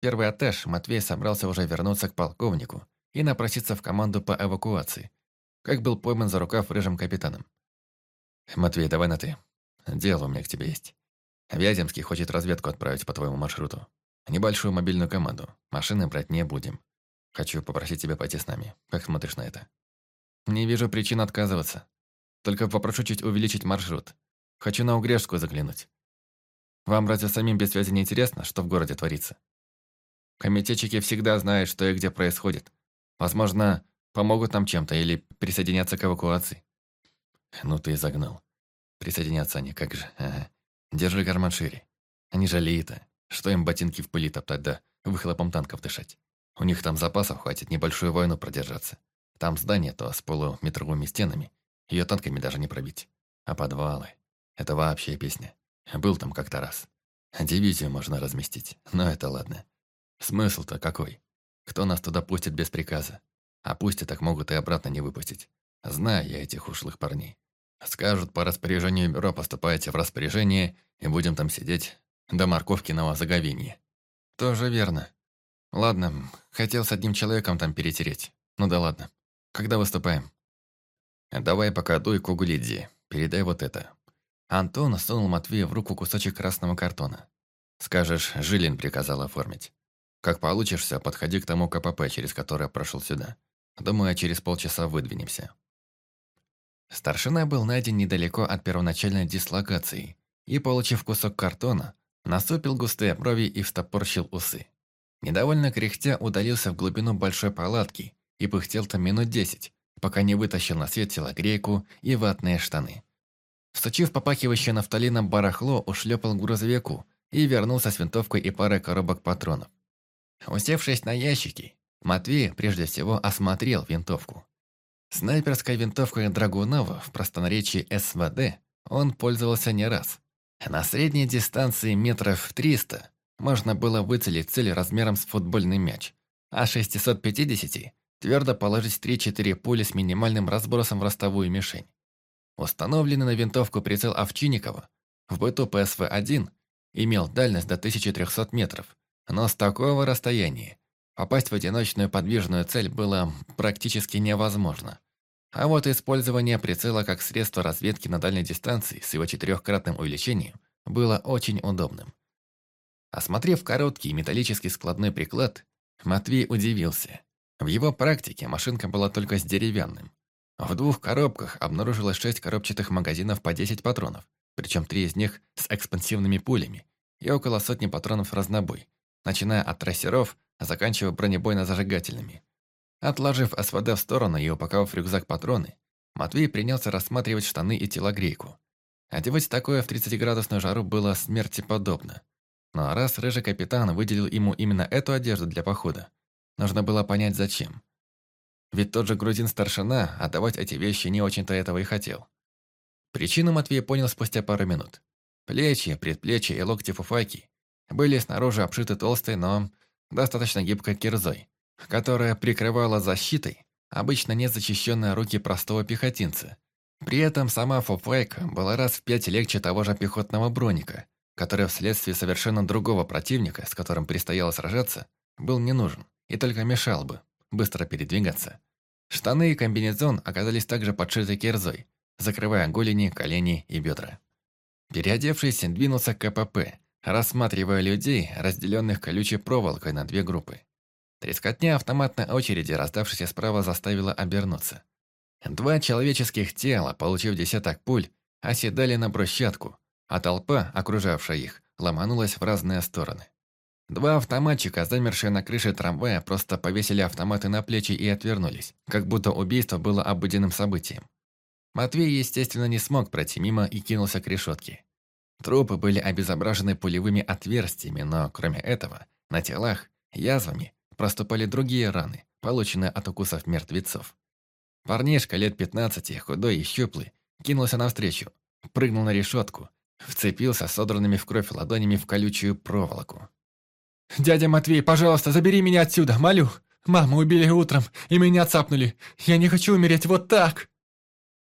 первый этаж, Матвей собрался уже вернуться к полковнику и напроситься в команду по эвакуации, как был пойман за рукав рыжим капитаном. «Матвей, давай на «ты». Дело у меня к тебе есть. Вяземский хочет разведку отправить по твоему маршруту. Небольшую мобильную команду. Машины брать не будем. Хочу попросить тебя пойти с нами. Как смотришь на это? Не вижу причин отказываться. Только попрошу чуть увеличить маршрут. Хочу на Угрешскую заглянуть. Вам разве самим без связи не интересно, что в городе творится? Комитетчики всегда знают, что и где происходит. Возможно, помогут нам чем-то или присоединятся к эвакуации. Ну ты и загнал. Присоединяться они, как же. Ага. Держи карман шире. Они же элита. Что им ботинки в пыли топтать, да выхлопом танков дышать. У них там запасов хватит небольшую войну продержаться. Там здание то с полуметровыми стенами. Ее танками даже не пробить. А подвалы – это вообще песня. Был там как-то раз. Дивизию можно разместить, но это ладно. Смысл-то какой? Кто нас туда пустит без приказа? А пустят, так могут и обратно не выпустить. Знаю я этих ушлых парней. Скажут, по распоряжению бюро поступаете в распоряжение, и будем там сидеть до морковкиного заговенья. Тоже верно. Ладно, хотел с одним человеком там перетереть. Ну да ладно. Когда выступаем? Давай пока дуй к Угулидзе. Передай вот это. Антон сунул Матвею в руку кусочек красного картона. Скажешь, Жилин приказал оформить. Как получишься, подходи к тому КПП, через которое прошел сюда. Думаю, через полчаса выдвинемся. Старшина был найден недалеко от первоначальной дислокации и, получив кусок картона, насупил густые брови и встопорщил усы. Недовольно кряхтя удалился в глубину большой палатки и пыхтел там минут десять, пока не вытащил на свет телогрейку и ватные штаны. Всучив попахивающее нафталином барахло, ушлепал к грузовику и вернулся с винтовкой и парой коробок патронов. Усевшись на ящики, Матвей прежде всего осмотрел винтовку. Снайперской винтовкой Драгунова в простонаречии СВД он пользовался не раз. На средней дистанции метров 300 можно было выцелить цель размером с футбольный мяч, а 650 твердо положить 3-4 пули с минимальным разбросом в ростовую мишень. Установленный на винтовку прицел Овчинникова в быту ПСВ-1 имел дальность до 1300 метров, но с такого расстояния попасть в одиночную подвижную цель было практически невозможно. А вот использование прицела как средство разведки на дальней дистанции с его четырехкратным увеличением было очень удобным. Осмотрев короткий металлический складной приклад, Матвей удивился. В его практике машинка была только с деревянным. В двух коробках обнаружилось шесть коробчатых магазинов по 10 патронов, причем три из них с экспансивными пулями и около сотни патронов разнобой, начиная от трассеров, заканчивая бронебойно-зажигательными. Отложив СВД в сторону и упаковав в рюкзак патроны, Матвей принялся рассматривать штаны и телогрейку. Одевать такое в 30-градусную жару было смерти подобно. Но раз рыжий капитан выделил ему именно эту одежду для похода, нужно было понять зачем. Ведь тот же грузин-старшина отдавать эти вещи не очень-то этого и хотел. Причину Матвей понял спустя пару минут. Плечи, предплечья и локти фуфайки были снаружи обшиты толстой, но достаточно гибкой кирзой, которая прикрывала защитой обычно незащищенные руки простого пехотинца. При этом сама фуфайка была раз в пять легче того же пехотного броника – который вследствие совершенно другого противника, с которым предстояло сражаться, был не нужен и только мешал бы быстро передвигаться. Штаны и комбинезон оказались также подшиты кирзой, закрывая голени, колени и бедра. Переодевшись, двинулся к КПП, рассматривая людей, разделенных колючей проволокой на две группы. Трескотня автоматной очереди, раздавшейся справа, заставила обернуться. Два человеческих тела, получив десяток пуль, оседали на брусчатку, а толпа, окружавшая их, ломанулась в разные стороны. Два автоматчика, замершие на крыше трамвая, просто повесили автоматы на плечи и отвернулись, как будто убийство было обыденным событием. Матвей, естественно, не смог пройти мимо и кинулся к решетке. Трупы были обезображены пулевыми отверстиями, но, кроме этого, на телах, язвами, проступали другие раны, полученные от укусов мертвецов. Парнишка лет 15, худой и щуплый, кинулся навстречу, прыгнул на решетку, Вцепился содранными в кровь ладонями в колючую проволоку. «Дядя Матвей, пожалуйста, забери меня отсюда, молю! Маму убили утром, и меня цапнули! Я не хочу умереть вот так!»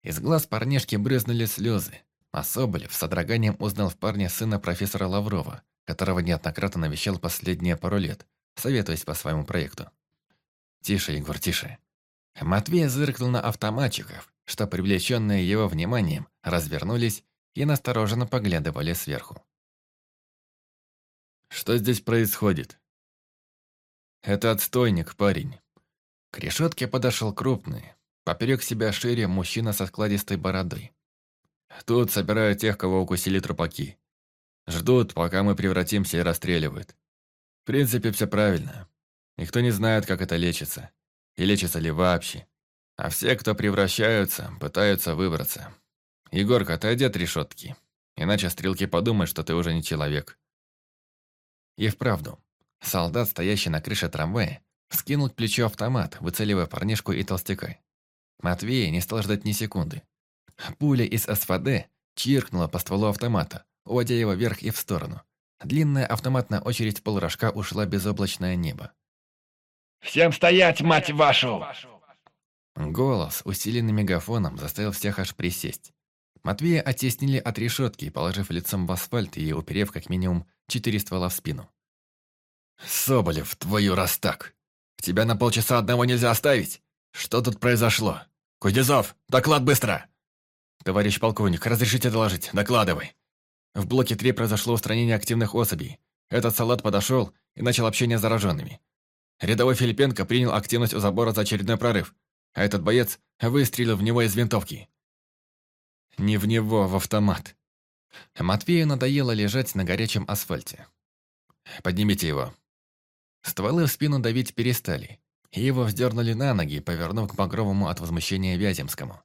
Из глаз парнишки брызнули слезы, а Соболев с содроганием узнал в парне сына профессора Лаврова, которого неоднократно навещал последние пару лет, советуясь по своему проекту. «Тише, Егор, тише». Матвей зыркнул на автоматчиков, что, привлеченные его вниманием, развернулись и настороженно поглядывали сверху. «Что здесь происходит?» «Это отстойник, парень». К решетке подошел крупный, поперек себя шире мужчина со складистой бородой. «Тут собирают тех, кого укусили трупаки. Ждут, пока мы превратимся и расстреливают. В принципе, все правильно. Никто не знает, как это лечится. И лечится ли вообще. А все, кто превращаются, пытаются выбраться. Егорка, отойди от решетки. Иначе стрелки подумают, что ты уже не человек. И вправду, солдат, стоящий на крыше трамвая, скинул к плечу автомат, выцеливая парнишку и толстяка. Матвей не стал ждать ни секунды. Пуля из СВД чиркнула по стволу автомата, уводя его вверх и в сторону. Длинная автоматная очередь полрожка ушла безоблачное небо. «Всем стоять, мать вашу!» Голос, усиленный мегафоном, заставил всех аж присесть. Матвея оттеснили от решетки, положив лицом в асфальт и уперев как минимум четыре ствола в спину. «Соболев, твою раз так! Тебя на полчаса одного нельзя оставить! Что тут произошло? Кузнецов, доклад быстро!» «Товарищ полковник, разрешите доложить, докладывай!» В блоке 3 произошло устранение активных особей. Этот салат подошел и начал общение с зараженными. Рядовой Филипенко принял активность у забора за очередной прорыв, а этот боец выстрелил в него из винтовки. Не в него, в автомат. Матвею надоело лежать на горячем асфальте. «Поднимите его». Стволы в спину давить перестали, и его вздернули на ноги, повернув к багровому от возмущения Вяземскому.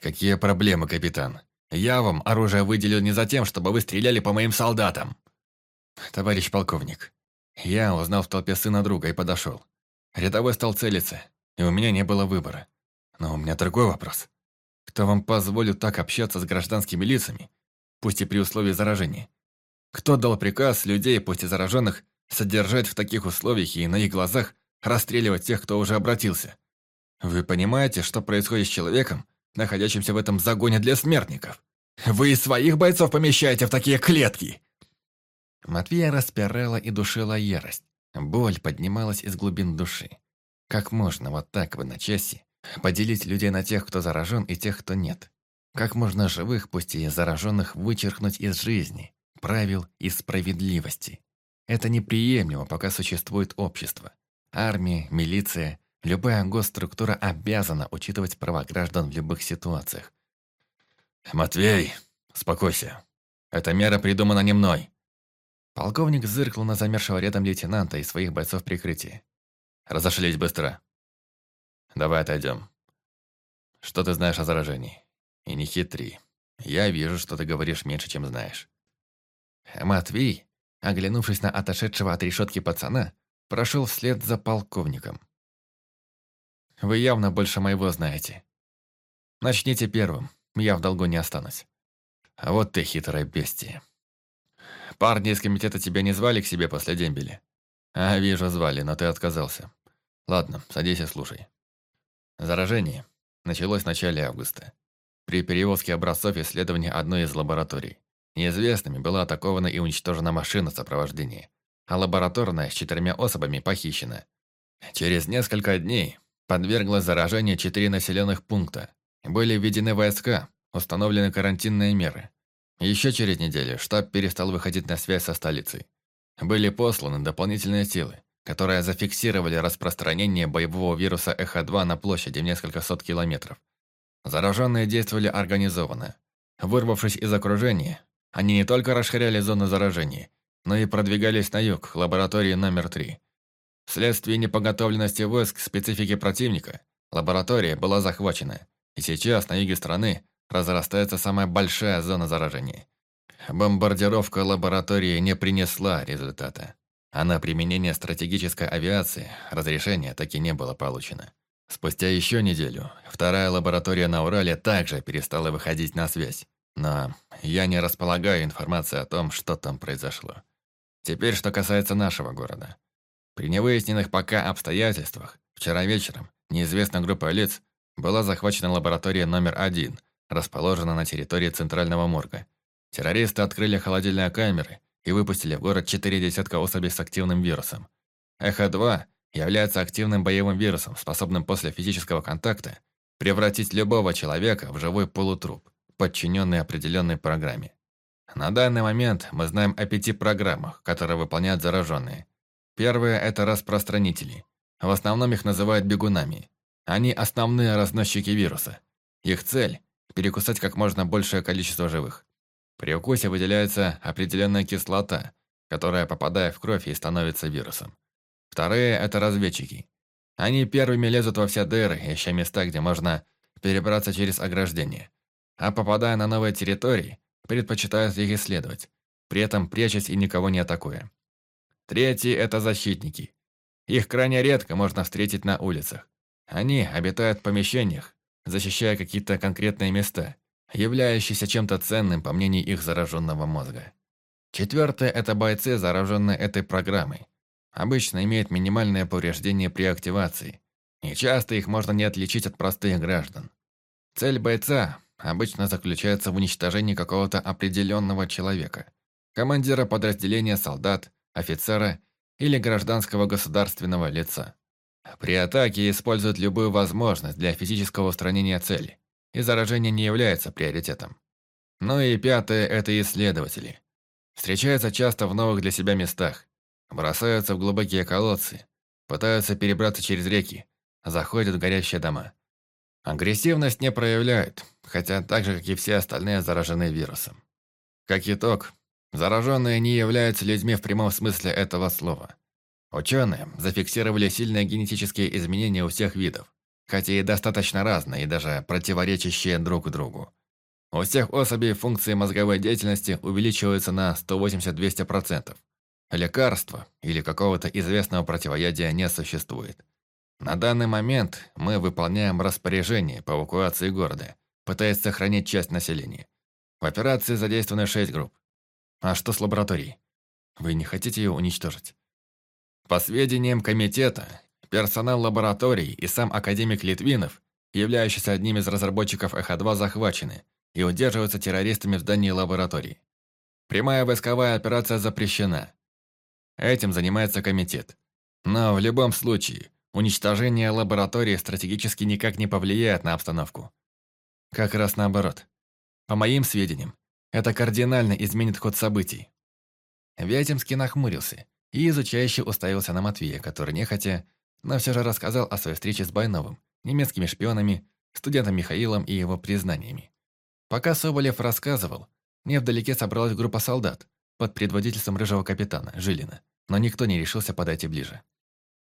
«Какие проблемы, капитан? Я вам оружие выделил не за тем, чтобы вы стреляли по моим солдатам». «Товарищ полковник, я узнал в толпе сына друга и подошел. Рядовой стал целиться, и у меня не было выбора. Но у меня другой вопрос. Кто вам позволил так общаться с гражданскими лицами, пусть и при условии заражения? Кто дал приказ людей, пусть и зараженных, содержать в таких условиях и на их глазах расстреливать тех, кто уже обратился? Вы понимаете, что происходит с человеком, находящимся в этом загоне для смертников? Вы и своих бойцов помещаете в такие клетки!» Матвея распирала и душила ярость. Боль поднималась из глубин души. Как можно вот так в одночасье поделить людей на тех, кто заражен, и тех, кто нет? Как можно живых, пусть и зараженных, вычеркнуть из жизни, правил и справедливости? Это неприемлемо, пока существует общество. Армия, милиция, любая госструктура обязана учитывать права граждан в любых ситуациях. «Матвей, успокойся. Эта мера придумана не мной». Полковник зыркнул на замершего рядом лейтенанта и своих бойцов прикрытия. Разошлись быстро. Давай отойдем. Что ты знаешь о заражении? И не хитри. Я вижу, что ты говоришь меньше, чем знаешь. Матвей, оглянувшись на отошедшего от решетки пацана, прошел вслед за полковником. Вы явно больше моего знаете. Начните первым, я в долгу не останусь. А вот ты хитрая бестия. Парни из комитета тебя не звали к себе после дембеля? А, вижу, звали, но ты отказался. Ладно, садись и слушай. Заражение началось в начале августа. При перевозке образцов исследования одной из лабораторий. Неизвестными была атакована и уничтожена машина сопровождения, а лабораторная с четырьмя особами похищена. Через несколько дней подверглось заражению четыре населенных пункта. Были введены войска, установлены карантинные меры. Еще через неделю штаб перестал выходить на связь со столицей. Были посланы дополнительные силы, которые зафиксировали распространение боевого вируса ЭХ-2 на площади в несколько сот километров. Зараженные действовали организованно. Вырвавшись из окружения, они не только расширяли зону заражения, но и продвигались на юг, к лаборатории номер 3. Вследствие неподготовленности войск специфики противника, лаборатория была захвачена, и сейчас на юге страны разрастается самая большая зона заражения. Бомбардировка лаборатории не принесла результата а на применение стратегической авиации разрешения и не было получено. Спустя еще неделю вторая лаборатория на Урале также перестала выходить на связь, но я не располагаю информацией о том, что там произошло. Теперь, что касается нашего города. При невыясненных пока обстоятельствах, вчера вечером неизвестная группа лиц была захвачена лаборатория номер один, расположена на территории Центрального морга. Террористы открыли холодильные камеры и выпустили в город четыре десятка особей с активным вирусом. Эхо-2 является активным боевым вирусом, способным после физического контакта превратить любого человека в живой полутруп, подчиненный определенной программе. На данный момент мы знаем о пяти программах, которые выполняют зараженные. Первое – это распространители. В основном их называют бегунами. Они основные разносчики вируса. Их цель – перекусать как можно большее количество живых. При укусе выделяется определенная кислота, которая попадает в кровь и становится вирусом. Вторые – это разведчики. Они первыми лезут во все дыры, ища места, где можно перебраться через ограждение. А попадая на новые территории, предпочитают их исследовать, при этом прячась и никого не атакуя. Третьи – это защитники. Их крайне редко можно встретить на улицах. Они обитают в помещениях, защищая какие-то конкретные места, являющиеся чем-то ценным по мнению их зараженного мозга. Четвертое – это бойцы, зараженные этой программой. Обычно имеют минимальное повреждение при активации, и часто их можно не отличить от простых граждан. Цель бойца обычно заключается в уничтожении какого-то определенного человека, командира подразделения солдат, офицера или гражданского государственного лица. При атаке используют любую возможность для физического устранения цели, и заражение не является приоритетом. Ну и пятое – это исследователи. Встречаются часто в новых для себя местах, бросаются в глубокие колодцы, пытаются перебраться через реки, заходят в горящие дома. Агрессивность не проявляют, хотя так же, как и все остальные заражены вирусом. Как итог, зараженные не являются людьми в прямом смысле этого слова. Ученые зафиксировали сильные генетические изменения у всех видов, хотя и достаточно разные и даже противоречащие друг другу. У всех особей функции мозговой деятельности увеличиваются на 180-200%. Лекарства или какого-то известного противоядия не существует. На данный момент мы выполняем распоряжение по эвакуации города, пытаясь сохранить часть населения. В операции задействованы шесть групп. А что с лабораторией? Вы не хотите ее уничтожить? По сведениям комитета, персонал лабораторий и сам академик Литвинов, являющийся одним из разработчиков Эхо-2, захвачены и удерживаются террористами в здании лаборатории. Прямая войсковая операция запрещена. Этим занимается комитет. Но в любом случае, уничтожение лаборатории стратегически никак не повлияет на обстановку. Как раз наоборот. По моим сведениям, это кардинально изменит ход событий. Вяземский нахмурился и изучающе уставился на Матвея, который нехотя, но все же рассказал о своей встрече с Байновым, немецкими шпионами, студентом Михаилом и его признаниями. Пока Соболев рассказывал, невдалеке собралась группа солдат под предводительством рыжего капитана, Жилина но никто не решился подойти ближе.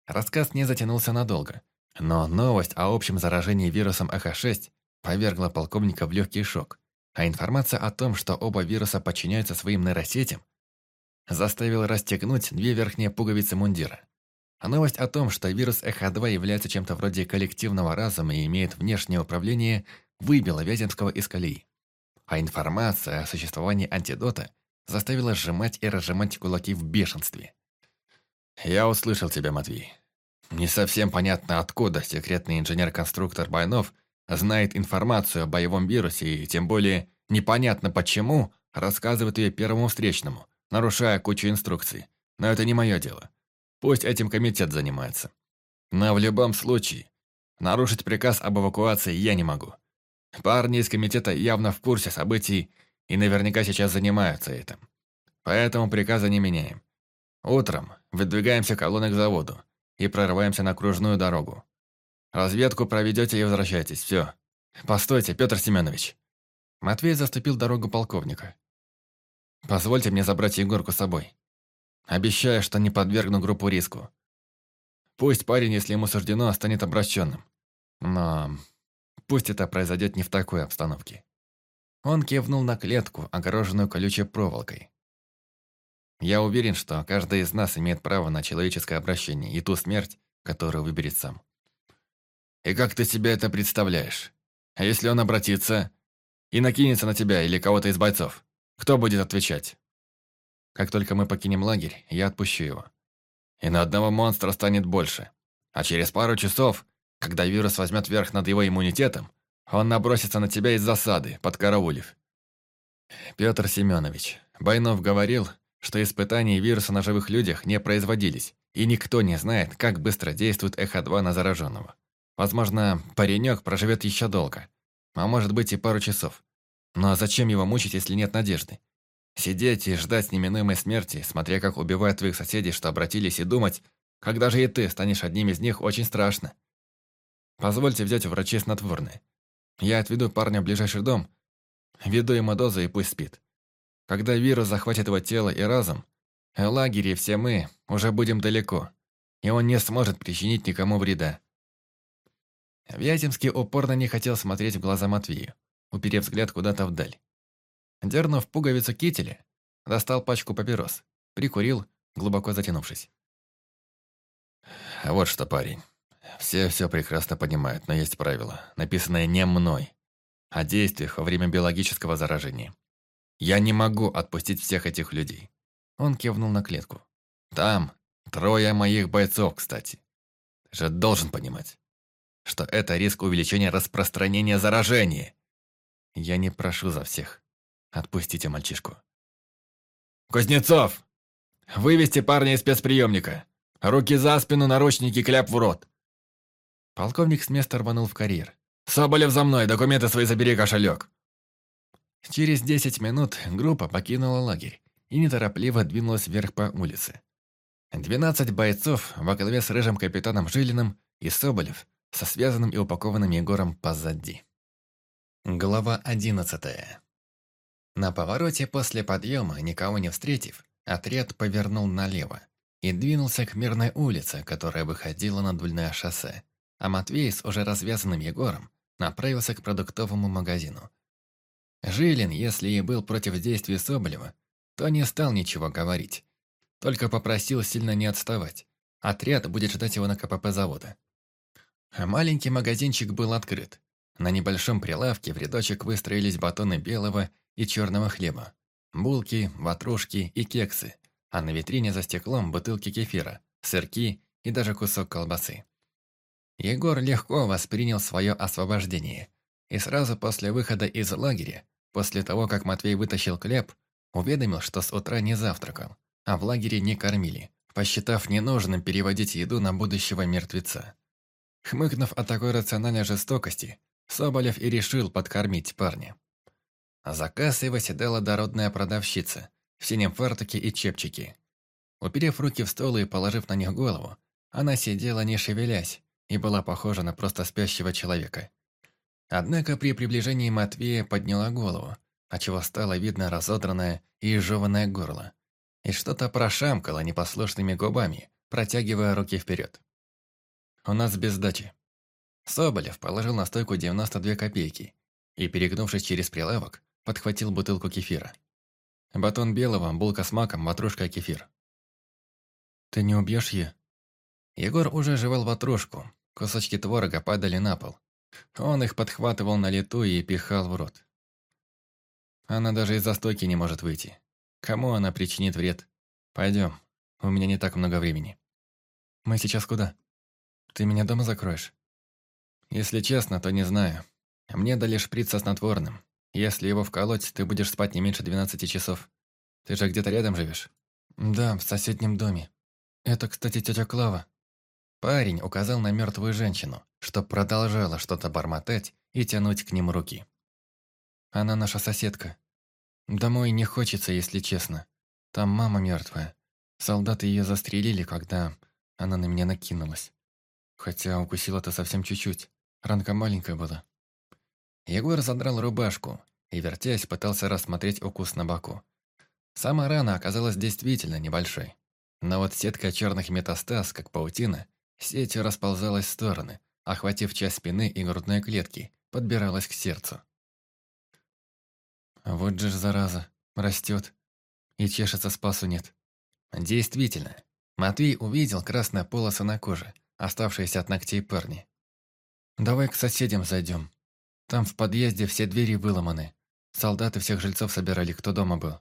Рассказ не затянулся надолго, но новость о общем заражении вирусом АХ-6 повергла полковника в легкий шок, а информация о том, что оба вируса подчиняются своим нейросетям, заставила расстегнуть две верхние пуговицы мундира. А новость о том, что вирус ЭХ-2 является чем-то вроде коллективного разума и имеет внешнее управление, выбила Вяземского из колеи. А информация о существовании антидота заставила сжимать и разжимать кулаки в бешенстве. «Я услышал тебя, Матвей. Не совсем понятно, откуда секретный инженер-конструктор Байнов знает информацию о боевом вирусе, и тем более непонятно почему рассказывает ее первому встречному, нарушая кучу инструкций. Но это не мое дело. Пусть этим комитет занимается. Но в любом случае, нарушить приказ об эвакуации я не могу. Парни из комитета явно в курсе событий и наверняка сейчас занимаются этим. Поэтому приказа не меняем. Утром выдвигаемся колонной к заводу и прорываемся на кружную дорогу. Разведку проведете и возвращайтесь, все. Постойте, Петр Семенович. Матвей заступил дорогу полковника. Позвольте мне забрать Егорку с собой. Обещаю, что не подвергну группу риску. Пусть парень, если ему суждено, станет обращенным. Но пусть это произойдет не в такой обстановке. Он кивнул на клетку, огороженную колючей проволокой. Я уверен, что каждый из нас имеет право на человеческое обращение и ту смерть, которую выберет сам. И как ты себе это представляешь? А если он обратится и накинется на тебя или кого-то из бойцов? Кто будет отвечать? Как только мы покинем лагерь, я отпущу его. И на одного монстра станет больше. А через пару часов, когда вирус возьмет верх над его иммунитетом, он набросится на тебя из засады, подкараулив. Петр Семенович, Байнов говорил, что испытания вируса на живых людях не производились, и никто не знает, как быстро действует Эхо-2 на зараженного. Возможно, паренек проживет еще долго, а может быть и пару часов. Но зачем его мучить, если нет надежды? Сидеть и ждать неминуемой смерти, смотря как убивают твоих соседей, что обратились, и думать, когда же и ты станешь одним из них, очень страшно. Позвольте взять у врачей снотворное. Я отведу парня в ближайший дом, веду ему дозу и пусть спит. Когда вирус захватит его тело и разум, в лагере все мы уже будем далеко, и он не сможет причинить никому вреда. Вяземский упорно не хотел смотреть в глаза Матвею, уперев взгляд куда-то вдаль. Дернув пуговицу кителя, достал пачку папирос, прикурил, глубоко затянувшись. «Вот что, парень, все все прекрасно понимают, но есть правило, написанное не мной, о действиях во время биологического заражения. Я не могу отпустить всех этих людей». Он кивнул на клетку. «Там трое моих бойцов, кстати. Ты же должен понимать, что это риск увеличения распространения заражения. Я не прошу за всех. Отпустите мальчишку». «Кузнецов! Вывести парня из спецприемника! Руки за спину, наручники, кляп в рот!» Полковник с места рванул в карьер. «Соболев за мной, документы свои забери, кошелек!» Через десять минут группа покинула лагерь и неторопливо двинулась вверх по улице. Двенадцать бойцов во главе с рыжим капитаном Жилиным и Соболев со связанным и упакованным Егором позади. Глава одиннадцатая. На повороте после подъема, никого не встретив, отряд повернул налево и двинулся к мирной улице, которая выходила на дульное шоссе а Матвей с уже развязанным Егором направился к продуктовому магазину. Жилин, если и был против действий Соболева, то не стал ничего говорить. Только попросил сильно не отставать. Отряд будет ждать его на КПП завода. Маленький магазинчик был открыт. На небольшом прилавке в рядочек выстроились батоны белого и черного хлеба, булки, ватрушки и кексы, а на витрине за стеклом бутылки кефира, сырки и даже кусок колбасы. Егор легко воспринял свое освобождение. И сразу после выхода из лагеря, после того, как Матвей вытащил хлеб, уведомил, что с утра не завтракал, а в лагере не кормили, посчитав ненужным переводить еду на будущего мертвеца. Хмыкнув о такой рациональной жестокости, Соболев и решил подкормить парня. За кассой восседала дородная продавщица в синем фартуке и чепчике. Уперев руки в стол и положив на них голову, она сидела не шевелясь, и была похожа на просто спящего человека. Однако при приближении Матвея подняла голову, отчего стало видно разодранное и изжеванное горло, и что-то прошамкало непослушными губами, протягивая руки вперед. «У нас без сдачи». Соболев положил на стойку 92 копейки и, перегнувшись через прилавок, подхватил бутылку кефира. Батон белого, булка с маком, ватрушка и кефир. «Ты не убьешь ее?» Егор уже жевал ватрушку, Кусочки творога падали на пол. Он их подхватывал на лету и пихал в рот. Она даже из застойки не может выйти. Кому она причинит вред? Пойдем, у меня не так много времени. Мы сейчас куда? Ты меня дома закроешь? Если честно, то не знаю. Мне дали шприц со снотворным. Если его вколоть, ты будешь спать не меньше 12 часов. Ты же где-то рядом живешь? Да, в соседнем доме. Это, кстати, тетя Клава. Парень указал на мертвую женщину, что продолжала что-то бормотать и тянуть к ним руки. «Она наша соседка. Домой не хочется, если честно. Там мама мертвая. Солдаты ее застрелили, когда она на меня накинулась. Хотя укусила-то совсем чуть-чуть. Ранка маленькая была». Егор задрал рубашку и, вертясь, пытался рассмотреть укус на боку. Сама рана оказалась действительно небольшой. Но вот сетка черных метастаз, как паутина, Сеть расползалась в стороны, охватив часть спины и грудной клетки, подбиралась к сердцу. Вот же ж зараза, растет. И чешется спасу нет. Действительно, Матвей увидел красные полосы на коже, оставшиеся от ногтей парня. «Давай к соседям зайдем. Там в подъезде все двери выломаны. Солдаты всех жильцов собирали, кто дома был.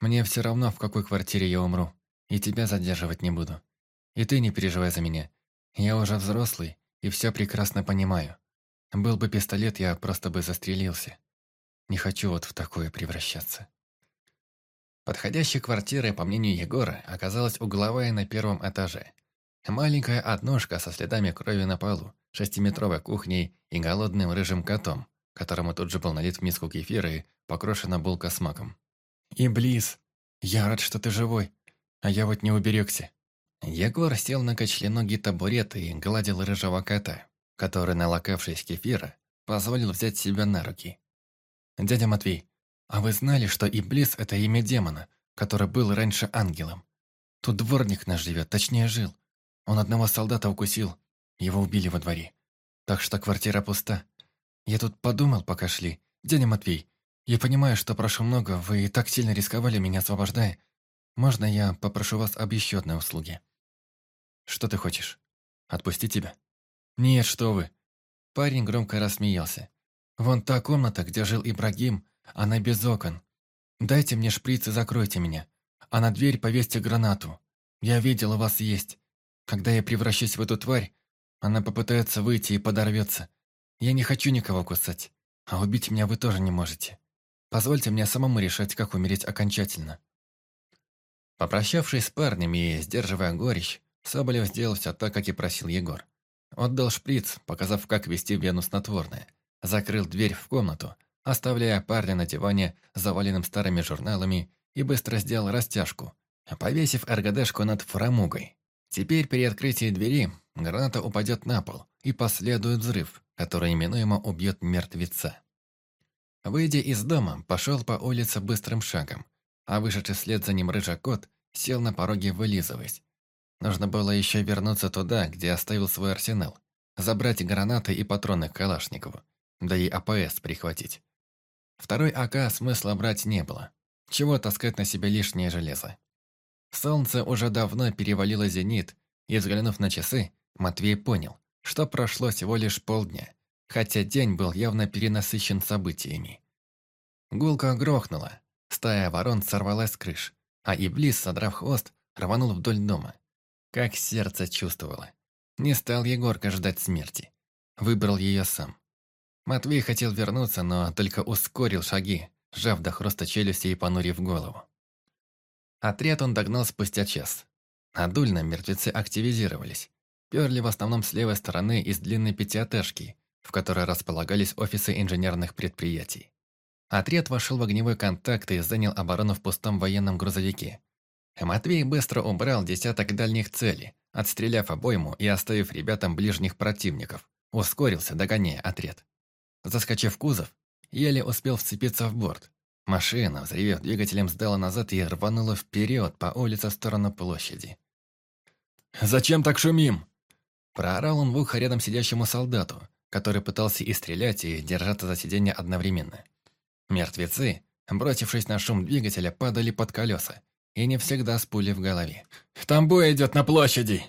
Мне все равно, в какой квартире я умру, и тебя задерживать не буду. И ты не переживай за меня. Я уже взрослый и все прекрасно понимаю. Был бы пистолет, я просто бы застрелился. Не хочу вот в такое превращаться. Подходящей квартирой, по мнению Егора, оказалась угловая на первом этаже. Маленькая однушка со следами крови на полу, шестиметровой кухней и голодным рыжим котом, которому тут же был налит в миску кефира и покрошена булка с маком. «Иблис, я рад, что ты живой, а я вот не уберегся». Егор сел на кочленогий табурет и гладил рыжего кота, который, налокавшись кефира, позволил взять себя на руки. «Дядя Матвей, а вы знали, что Иблис – это имя демона, который был раньше ангелом? Тут дворник наш живет, точнее жил. Он одного солдата укусил, его убили во дворе. Так что квартира пуста. Я тут подумал, пока шли. Дядя Матвей, я понимаю, что прошу много, вы и так сильно рисковали, меня освобождая. Можно я попрошу вас об еще одной услуге?» «Что ты хочешь? Отпустить тебя?» «Нет, что вы!» Парень громко рассмеялся. «Вон та комната, где жил Ибрагим, она без окон. Дайте мне шприц и закройте меня. А на дверь повесьте гранату. Я видел, у вас есть. Когда я превращусь в эту тварь, она попытается выйти и подорвется. Я не хочу никого кусать. А убить меня вы тоже не можете. Позвольте мне самому решать, как умереть окончательно». Попрощавшись с парнями и сдерживая горечь, Соболев сделал все так, как и просил Егор. Отдал шприц, показав, как вести вену снотворное. Закрыл дверь в комнату, оставляя парня на диване, заваленным старыми журналами, и быстро сделал растяжку, повесив РГДшку над фрамугой. Теперь при открытии двери граната упадет на пол, и последует взрыв, который неминуемо убьет мертвеца. Выйдя из дома, пошел по улице быстрым шагом, а вышедший след за ним рыжий кот сел на пороге вылизываясь, Нужно было еще вернуться туда, где оставил свой арсенал. Забрать гранаты и патроны к Калашникову. Да и АПС прихватить. Второй АК смысла брать не было. Чего таскать на себе лишнее железо? Солнце уже давно перевалило зенит, и, взглянув на часы, Матвей понял, что прошло всего лишь полдня, хотя день был явно перенасыщен событиями. Гулка грохнула, стая ворон сорвалась с крыш, а Иблис, содрав хвост, рванул вдоль дома. Как сердце чувствовало. Не стал Егорка ждать смерти. Выбрал ее сам. Матвей хотел вернуться, но только ускорил шаги, сжав до хруста челюсти и понурив голову. Отряд он догнал спустя час. На дульном мертвецы активизировались. Перли в основном с левой стороны из длинной пятиэтажки, в которой располагались офисы инженерных предприятий. Отряд вошел в огневой контакт и занял оборону в пустом военном грузовике, Матвей быстро убрал десяток дальних целей, отстреляв обойму и оставив ребятам ближних противников. Ускорился, догоняя отряд. Заскочив в кузов, еле успел вцепиться в борт. Машина, взревев двигателем, сдала назад и рванула вперед по улице в сторону площади. «Зачем так шумим?» Проорал он в ухо рядом сидящему солдату, который пытался и стрелять, и держаться за сиденье одновременно. Мертвецы, бросившись на шум двигателя, падали под колеса, и не всегда с пулей в голове. «Там бой идет на площади!»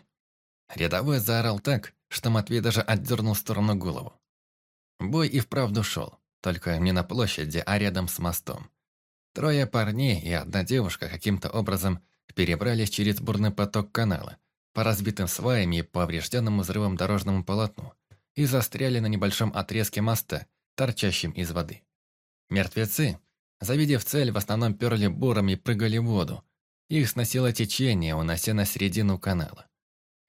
Рядовой заорал так, что Матвей даже отдернул в сторону голову. Бой и вправду шел, только не на площади, а рядом с мостом. Трое парней и одна девушка каким-то образом перебрались через бурный поток канала, по разбитым сваям и поврежденному взрывом дорожному полотну, и застряли на небольшом отрезке моста, торчащем из воды. Мертвецы, завидев цель, в основном перли буром и прыгали в воду, их сносило течение, унося на середину канала.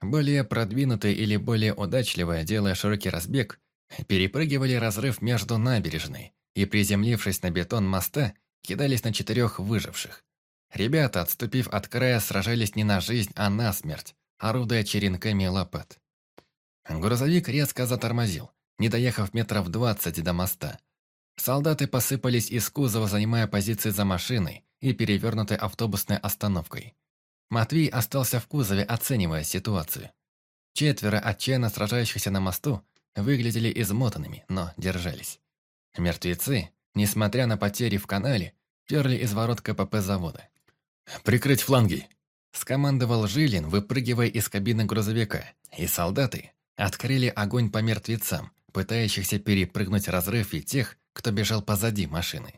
Более продвинутые или более удачливые, делая широкий разбег, перепрыгивали разрыв между набережной и, приземлившись на бетон моста, кидались на четырех выживших. Ребята, отступив от края, сражались не на жизнь, а на смерть, орудуя черенками лопат. Грузовик резко затормозил, не доехав метров двадцать до моста. Солдаты посыпались из кузова, занимая позиции за машиной, и перевернутой автобусной остановкой. Матвей остался в кузове, оценивая ситуацию. Четверо отчаянно сражающихся на мосту выглядели измотанными, но держались. Мертвецы, несмотря на потери в канале, перли из ворот КПП завода. «Прикрыть фланги!» – скомандовал Жилин, выпрыгивая из кабины грузовика, и солдаты открыли огонь по мертвецам, пытающихся перепрыгнуть разрыв и тех, кто бежал позади машины.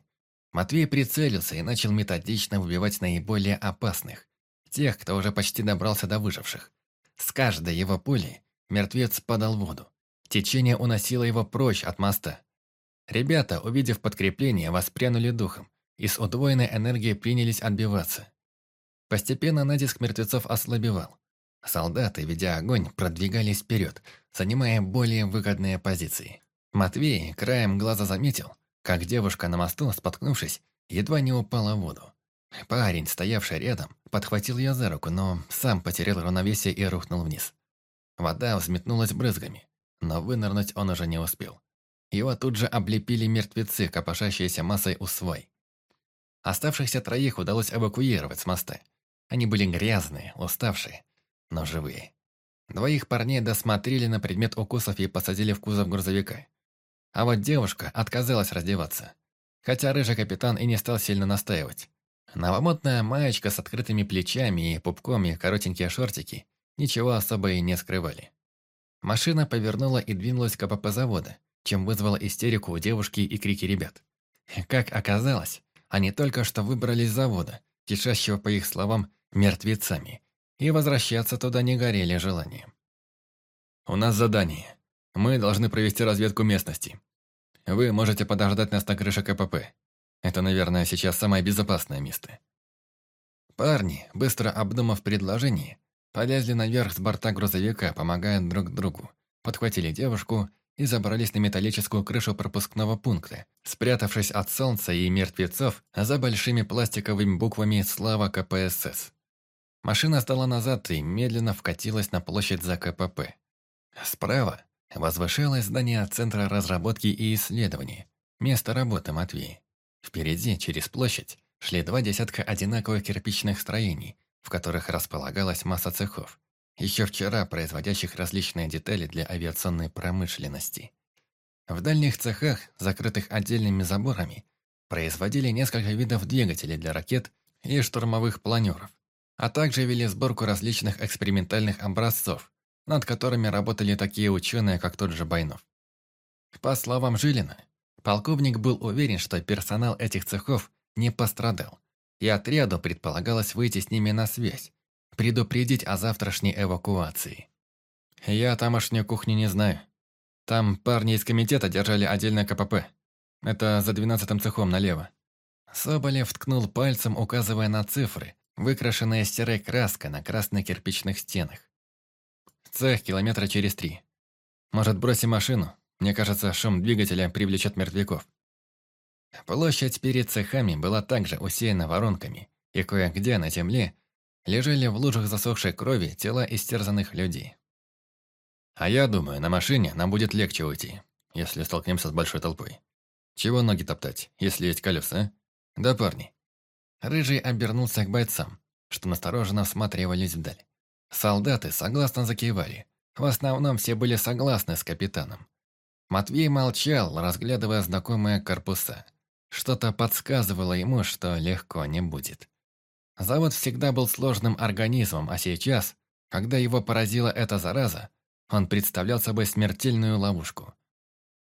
Матвей прицелился и начал методично убивать наиболее опасных, тех, кто уже почти добрался до выживших. С каждой его пули мертвец падал в воду. Течение уносило его прочь от моста. Ребята, увидев подкрепление, воспрянули духом, и с удвоенной энергией принялись отбиваться. Постепенно натиск мертвецов ослабевал. Солдаты, ведя огонь, продвигались вперед, занимая более выгодные позиции. Матвей краем глаза заметил, как девушка на мосту, споткнувшись, едва не упала в воду. Парень, стоявший рядом, подхватил ее за руку, но сам потерял равновесие и рухнул вниз. Вода взметнулась брызгами, но вынырнуть он уже не успел. Его тут же облепили мертвецы, копошащиеся массой у свой. Оставшихся троих удалось эвакуировать с моста. Они были грязные, уставшие, но живые. Двоих парней досмотрели на предмет укусов и посадили в кузов грузовика. А вот девушка отказалась раздеваться. Хотя рыжий капитан и не стал сильно настаивать. Новомодная маечка с открытыми плечами и пупком и коротенькие шортики ничего особо и не скрывали. Машина повернула и двинулась к КПП завода, чем вызвала истерику у девушки и крики ребят. Как оказалось, они только что выбрались с завода, кишащего, по их словам, мертвецами, и возвращаться туда не горели желанием. «У нас задание. Мы должны провести разведку местности. Вы можете подождать нас на крыше КПП. Это, наверное, сейчас самое безопасное место». Парни, быстро обдумав предложение, полезли наверх с борта грузовика, помогая друг другу, подхватили девушку и забрались на металлическую крышу пропускного пункта, спрятавшись от солнца и мертвецов за большими пластиковыми буквами «Слава КПСС». Машина стала назад и медленно вкатилась на площадь за КПП. Справа возвышалось здание Центра разработки и исследований, место работы Матвея. Впереди, через площадь, шли два десятка одинаковых кирпичных строений, в которых располагалась масса цехов, еще вчера производящих различные детали для авиационной промышленности. В дальних цехах, закрытых отдельными заборами, производили несколько видов двигателей для ракет и штурмовых планеров, а также вели сборку различных экспериментальных образцов, над которыми работали такие ученые, как тот же Байнов. По словам Жилина, полковник был уверен, что персонал этих цехов не пострадал, и отряду предполагалось выйти с ними на связь, предупредить о завтрашней эвакуации. «Я тамошнюю кухню не знаю. Там парни из комитета держали отдельное КПП. Это за двенадцатым цехом налево». Соболев ткнул пальцем, указывая на цифры, выкрашенные серой краской на красно-кирпичных стенах. Цех километра через три. Может, бросим машину? Мне кажется, шум двигателя привлечет мертвяков. Площадь перед цехами была также усеяна воронками, и кое-где на земле лежали в лужах засохшей крови тела истерзанных людей. А я думаю, на машине нам будет легче уйти, если столкнемся с большой толпой. Чего ноги топтать, если есть колеса, а? Да, парни. Рыжий обернулся к бойцам, что настороженно осматривались вдаль. Солдаты согласно закивали. В основном все были согласны с капитаном. Матвей молчал, разглядывая знакомые корпуса. Что-то подсказывало ему, что легко не будет. Завод всегда был сложным организмом, а сейчас, когда его поразила эта зараза, он представлял собой смертельную ловушку.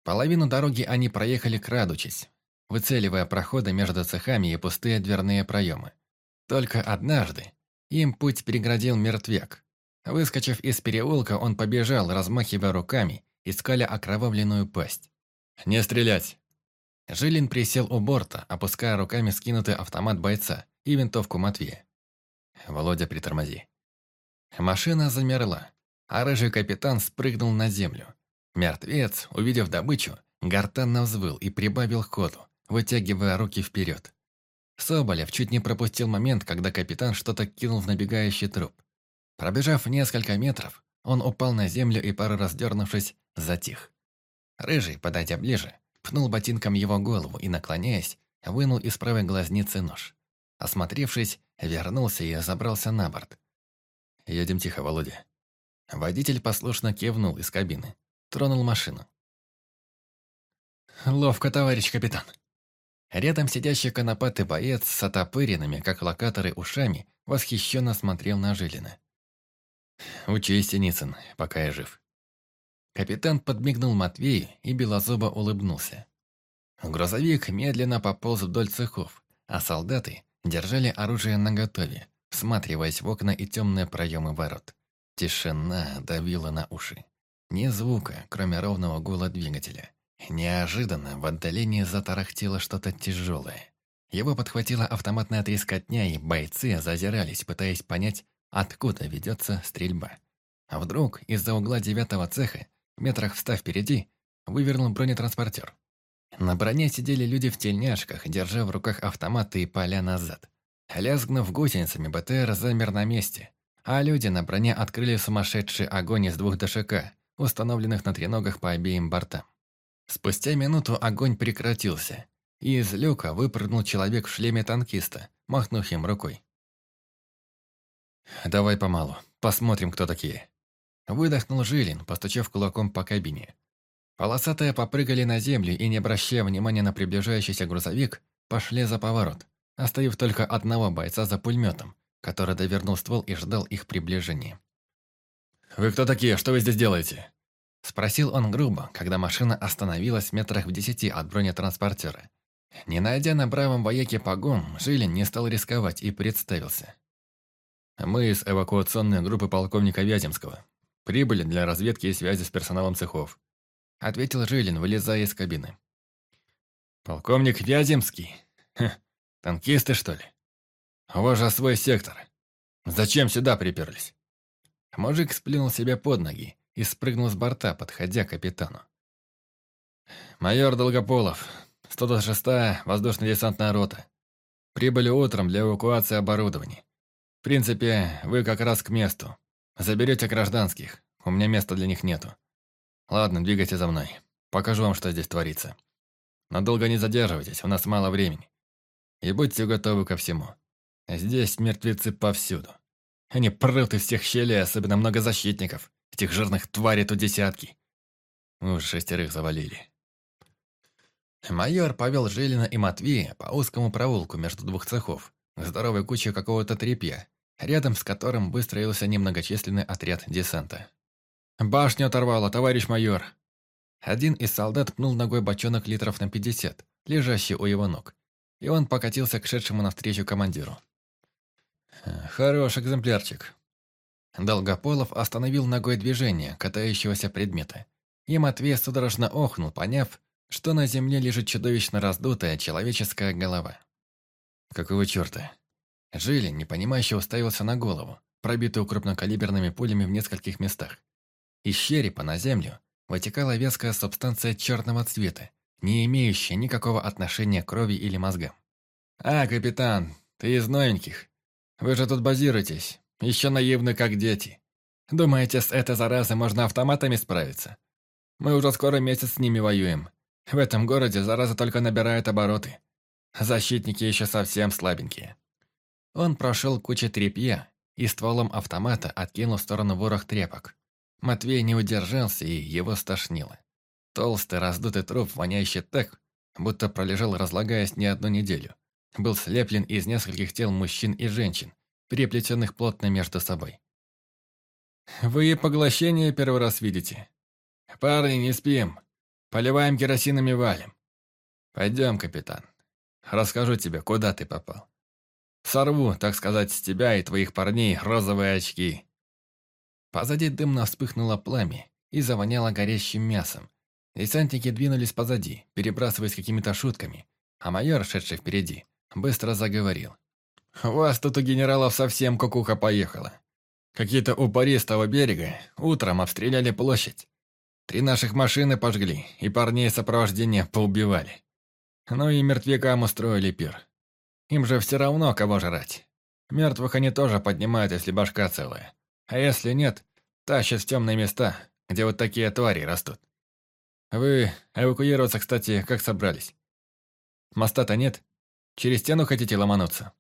Половину дороги они проехали крадучись, выцеливая проходы между цехами и пустые дверные проемы. Только однажды им путь переградил мертвяк. Выскочив из переулка, он побежал, размахивая руками, искали окровавленную пасть. «Не стрелять!» Жилин присел у борта, опуская руками скинутый автомат бойца и винтовку Матвея. «Володя, притормози». Машина замерла, а рыжий капитан спрыгнул на землю. Мертвец, увидев добычу, гортанно взвыл и прибавил ходу, вытягивая руки вперед. Соболев чуть не пропустил момент, когда капитан что-то кинул в набегающий труп. Пробежав несколько метров, он упал на землю и, пару раз дернувшись, затих. Рыжий, подойдя ближе, пнул ботинком его голову и, наклоняясь, вынул из правой глазницы нож. Осмотревшись, вернулся и забрался на борт. «Едем тихо, Володя». Водитель послушно кивнул из кабины. Тронул машину. «Ловко, товарищ капитан». Рядом сидящий конопатый боец с отопыренными, как локаторы, ушами восхищенно смотрел на Жилина. «Учись, Синицын, пока я жив». Капитан подмигнул Матвею и белозубо улыбнулся. Грузовик медленно пополз вдоль цехов, а солдаты держали оружие наготове, всматриваясь в окна и темные проемы ворот. Тишина давила на уши. Ни звука, кроме ровного гула двигателя. Неожиданно в отдалении затарахтело что-то тяжелое. Его подхватила автоматная трескотня, и бойцы зазирались, пытаясь понять, откуда ведется стрельба. А вдруг из-за угла девятого цеха, метрах встав впереди, вывернул бронетранспортер. На броне сидели люди в тельняшках, держа в руках автоматы и поля назад. Лязгнув гусеницами, БТР замер на месте, а люди на броне открыли сумасшедший огонь из двух ДШК, установленных на треногах по обеим бортам. Спустя минуту огонь прекратился, и из люка выпрыгнул человек в шлеме танкиста, махнув им рукой. «Давай помалу, посмотрим, кто такие». Выдохнул Жилин, постучав кулаком по кабине. Полосатые попрыгали на землю и, не обращая внимания на приближающийся грузовик, пошли за поворот, оставив только одного бойца за пулеметом, который довернул ствол и ждал их приближения. «Вы кто такие? Что вы здесь делаете?» Спросил он грубо, когда машина остановилась в метрах в десяти от бронетранспортера. Не найдя на бравом вояке погон, Жилин не стал рисковать и представился. «Мы из эвакуационной группы полковника Вяземского. Прибыли для разведки и связи с персоналом цехов», ответил Жилин, вылезая из кабины. «Полковник Вяземский? Хм, танкисты, что ли? У вас же свой сектор. Зачем сюда приперлись?» Мужик сплюнул себе под ноги и спрыгнул с борта, подходя к капитану. «Майор Долгополов, 126-я воздушно-десантная рота. Прибыли утром для эвакуации оборудования. В принципе, вы как раз к месту. Заберете гражданских, у меня места для них нету. Ладно, двигайте за мной. Покажу вам, что здесь творится. Надолго не задерживайтесь, у нас мало времени. И будьте готовы ко всему. Здесь мертвецы повсюду. Они прут из всех щелей, особенно много защитников. Этих жирных тварей тут десятки. Мы уже шестерых завалили. Майор повел Жилина и Матвея по узкому проулку между двух цехов, здоровой куче какого-то тряпья, рядом с которым выстроился немногочисленный отряд десанта. «Башню оторвало, товарищ майор!» Один из солдат пнул ногой бочонок литров на пятьдесят, лежащий у его ног, и он покатился к шедшему навстречу командиру. «Хорош экземплярчик». Долгополов остановил ногой движение катающегося предмета, и Матвей судорожно охнул, поняв, что на земле лежит чудовищно раздутая человеческая голова. Какого черта? Жилин, непонимающе уставился на голову, пробитую крупнокалиберными пулями в нескольких местах. Из черепа на землю вытекала веская субстанция черного цвета, не имеющая никакого отношения к крови или мозгам. «А, капитан, ты из новеньких. Вы же тут базируетесь, еще наивны, как дети. Думаете, с этой заразой можно автоматами справиться? Мы уже скоро месяц с ними воюем, в этом городе зараза только набирает обороты. Защитники еще совсем слабенькие. Он прошел кучу тряпья и стволом автомата откинул в сторону ворох тряпок. Матвей не удержался и его стошнило. Толстый раздутый труп, воняющий так, будто пролежал, разлагаясь не одну неделю, был слеплен из нескольких тел мужчин и женщин, переплетенных плотно между собой. «Вы поглощение первый раз видите?» «Парни, не спим. Поливаем керосинами валим. Пойдем, капитан. Расскажу тебе, куда ты попал. Сорву, так сказать, с тебя и твоих парней розовые очки. Позади дымно вспыхнуло пламя и завоняло горящим мясом. Десантники двинулись позади, перебрасываясь какими-то шутками, а майор, шедший впереди, быстро заговорил. «У вас тут у генералов совсем кукуха поехала. Какие-то упыри с того берега утром обстреляли площадь. Три наших машины пожгли, и парней сопровождения поубивали. Ну и мертвякам устроили пир. Им же все равно, кого жрать. Мертвых они тоже поднимают, если башка целая. А если нет, тащат в темные места, где вот такие твари растут. Вы эвакуироваться, кстати, как собрались? Моста-то нет? Через стену хотите ломануться?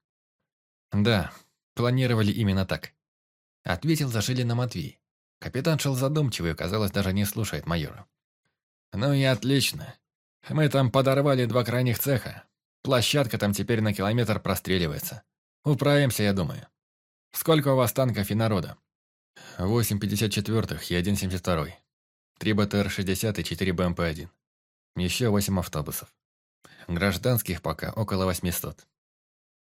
Да, планировали именно так. Ответил за Жилина Матвей. Капитан шел задумчивый, казалось, даже не слушает майора. «Ну и отлично. Мы там подорвали два крайних цеха. Площадка там теперь на километр простреливается. Управимся, я думаю. Сколько у вас танков и народа?» «Восемь пятьдесят четвертых и один семьдесят второй. Три БТР-60 и четыре БМП-1. Еще восемь автобусов. Гражданских пока около восьмисот».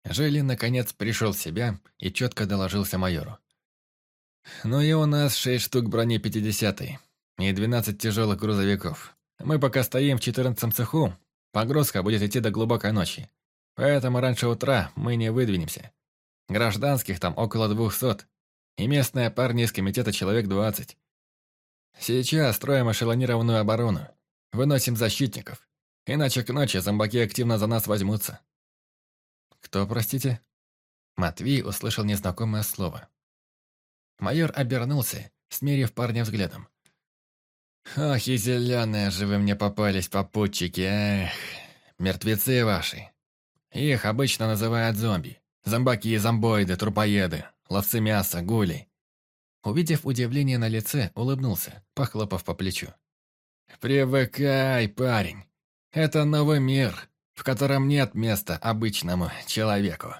Жилин, наконец, пришел в себя и четко доложился майору. Ну и у нас шесть штук брони 50 и 12 тяжелых грузовиков. Мы пока стоим в 14 цеху, погрузка будет идти до глубокой ночи. Поэтому раньше утра мы не выдвинемся. Гражданских там около двухсот, и местные парни из комитета человек двадцать. Сейчас строим эшелонированную оборону, выносим защитников, иначе к ночи зомбаки активно за нас возьмутся. Кто, простите? Матвей услышал незнакомое слово. Майор обернулся, смерив парня взглядом. «Ох, и зеленые же вы мне попались, попутчики, эх, мертвецы ваши. Их обычно называют зомби. Зомбаки, зомбоиды, трупоеды, ловцы мяса, гули». Увидев удивление на лице, улыбнулся, похлопав по плечу. «Привыкай, парень. Это новый мир, в котором нет места обычному человеку».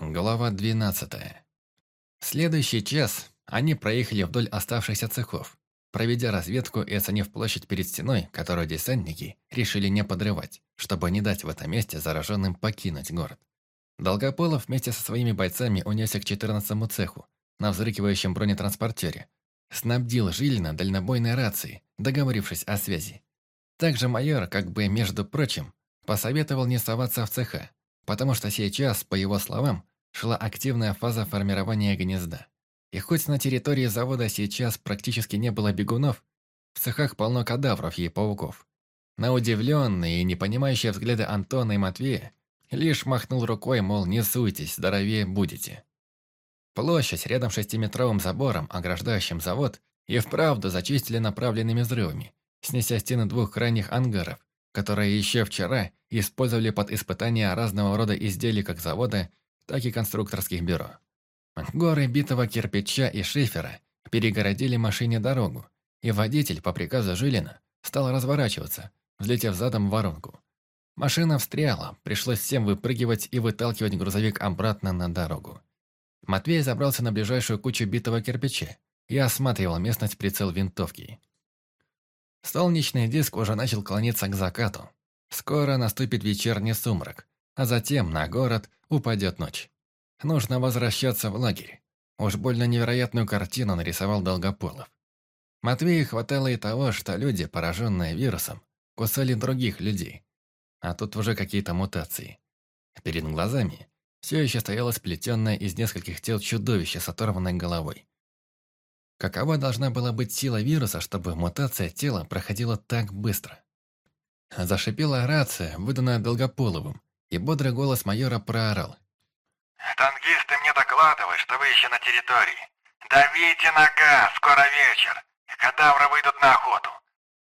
Глава двенадцатая. Следующий час они проехали вдоль оставшихся цехов, проведя разведку и оценив площадь перед стеной, которую десантники решили не подрывать, чтобы не дать в этом месте зараженным покинуть город. Долгополов вместе со своими бойцами унесся к 14-му цеху на взрыкивающем бронетранспортере. Снабдил Жилина дальнобойной рацией, договорившись о связи. Также майор, как бы между прочим, посоветовал не соваться в цеха, потому что сейчас, по его словам, шла активная фаза формирования гнезда. И хоть на территории завода сейчас практически не было бегунов, в цехах полно кадавров и пауков. На удивленные и непонимающие взгляды Антона и Матвея лишь махнул рукой, мол, не суйтесь, здоровее будете. Площадь рядом с шестиметровым забором, ограждающим завод, и вправду зачистили направленными взрывами, снеся стены двух крайних ангаров, которые еще вчера использовали под испытания разного рода изделий как завода, так и конструкторских бюро. Горы битого кирпича и шифера перегородили машине дорогу, и водитель по приказу Жилина стал разворачиваться, взлетев задом в воронку. Машина встряла, пришлось всем выпрыгивать и выталкивать грузовик обратно на дорогу. Матвей забрался на ближайшую кучу битого кирпича и осматривал местность прицел винтовки. Солнечный диск уже начал клониться к закату. Скоро наступит вечерний сумрак, а затем на город упадет ночь. Нужно возвращаться в лагерь. Уж больно невероятную картину нарисовал Долгополов. Матвею хватало и того, что люди, пораженные вирусом, кусали других людей. А тут уже какие-то мутации. Перед глазами все еще стояло сплетенное из нескольких тел чудовище с оторванной головой. Какова должна была быть сила вируса, чтобы мутация тела проходила так быстро? Зашипела рация, выданная Долгополовым, и бодрый голос майора проорал. «Тангисты мне докладывают, что вы еще на территории. Давите на газ, скоро вечер. Кадавры выйдут на охоту.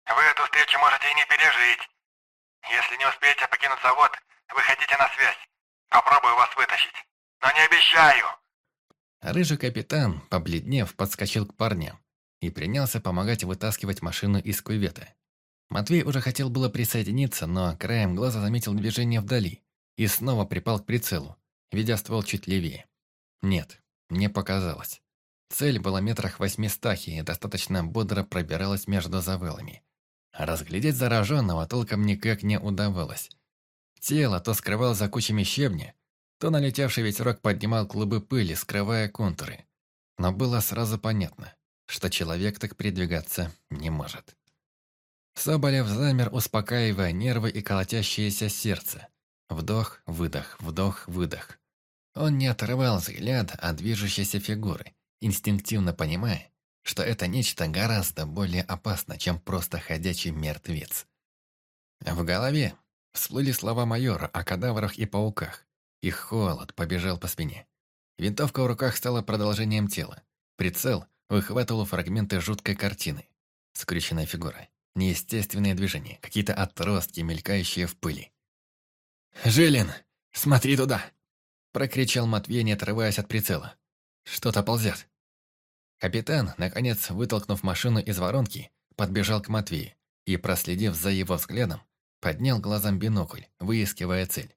Вы эту встречу можете и не пережить. Если не успеете покинуть завод, выходите на связь. Попробую вас вытащить. Но не обещаю!» Рыжий капитан, побледнев, подскочил к парням и принялся помогать вытаскивать машину из кювета. Матвей уже хотел было присоединиться, но краем глаза заметил движение вдали и снова припал к прицелу, ведя ствол чуть левее. Нет, не показалось. Цель была метрах восьмистах и достаточно бодро пробиралась между завалами. Разглядеть зараженного толком никак не удавалось. Тело то скрывал за кучами щебня, то налетевший ветерок поднимал клубы пыли, скрывая контуры. Но было сразу понятно, что человек так передвигаться не может. Соболев замер, успокаивая нервы и колотящееся сердце. Вдох, выдох, вдох, выдох. Он не отрывал взгляд от движущейся фигуры, инстинктивно понимая, что это нечто гораздо более опасно, чем просто ходячий мертвец. В голове всплыли слова майора о кадаврах и пауках, и холод побежал по спине. Винтовка в руках стала продолжением тела. Прицел выхватывал фрагменты жуткой картины. Скрюченная фигура, неестественные движения, какие-то отростки, мелькающие в пыли. «Жилин, смотри туда!» Прокричал Матвей, не отрываясь от прицела. «Что-то ползет». Капитан, наконец, вытолкнув машину из воронки, подбежал к Матвею и, проследив за его взглядом, поднял глазом бинокль, выискивая цель.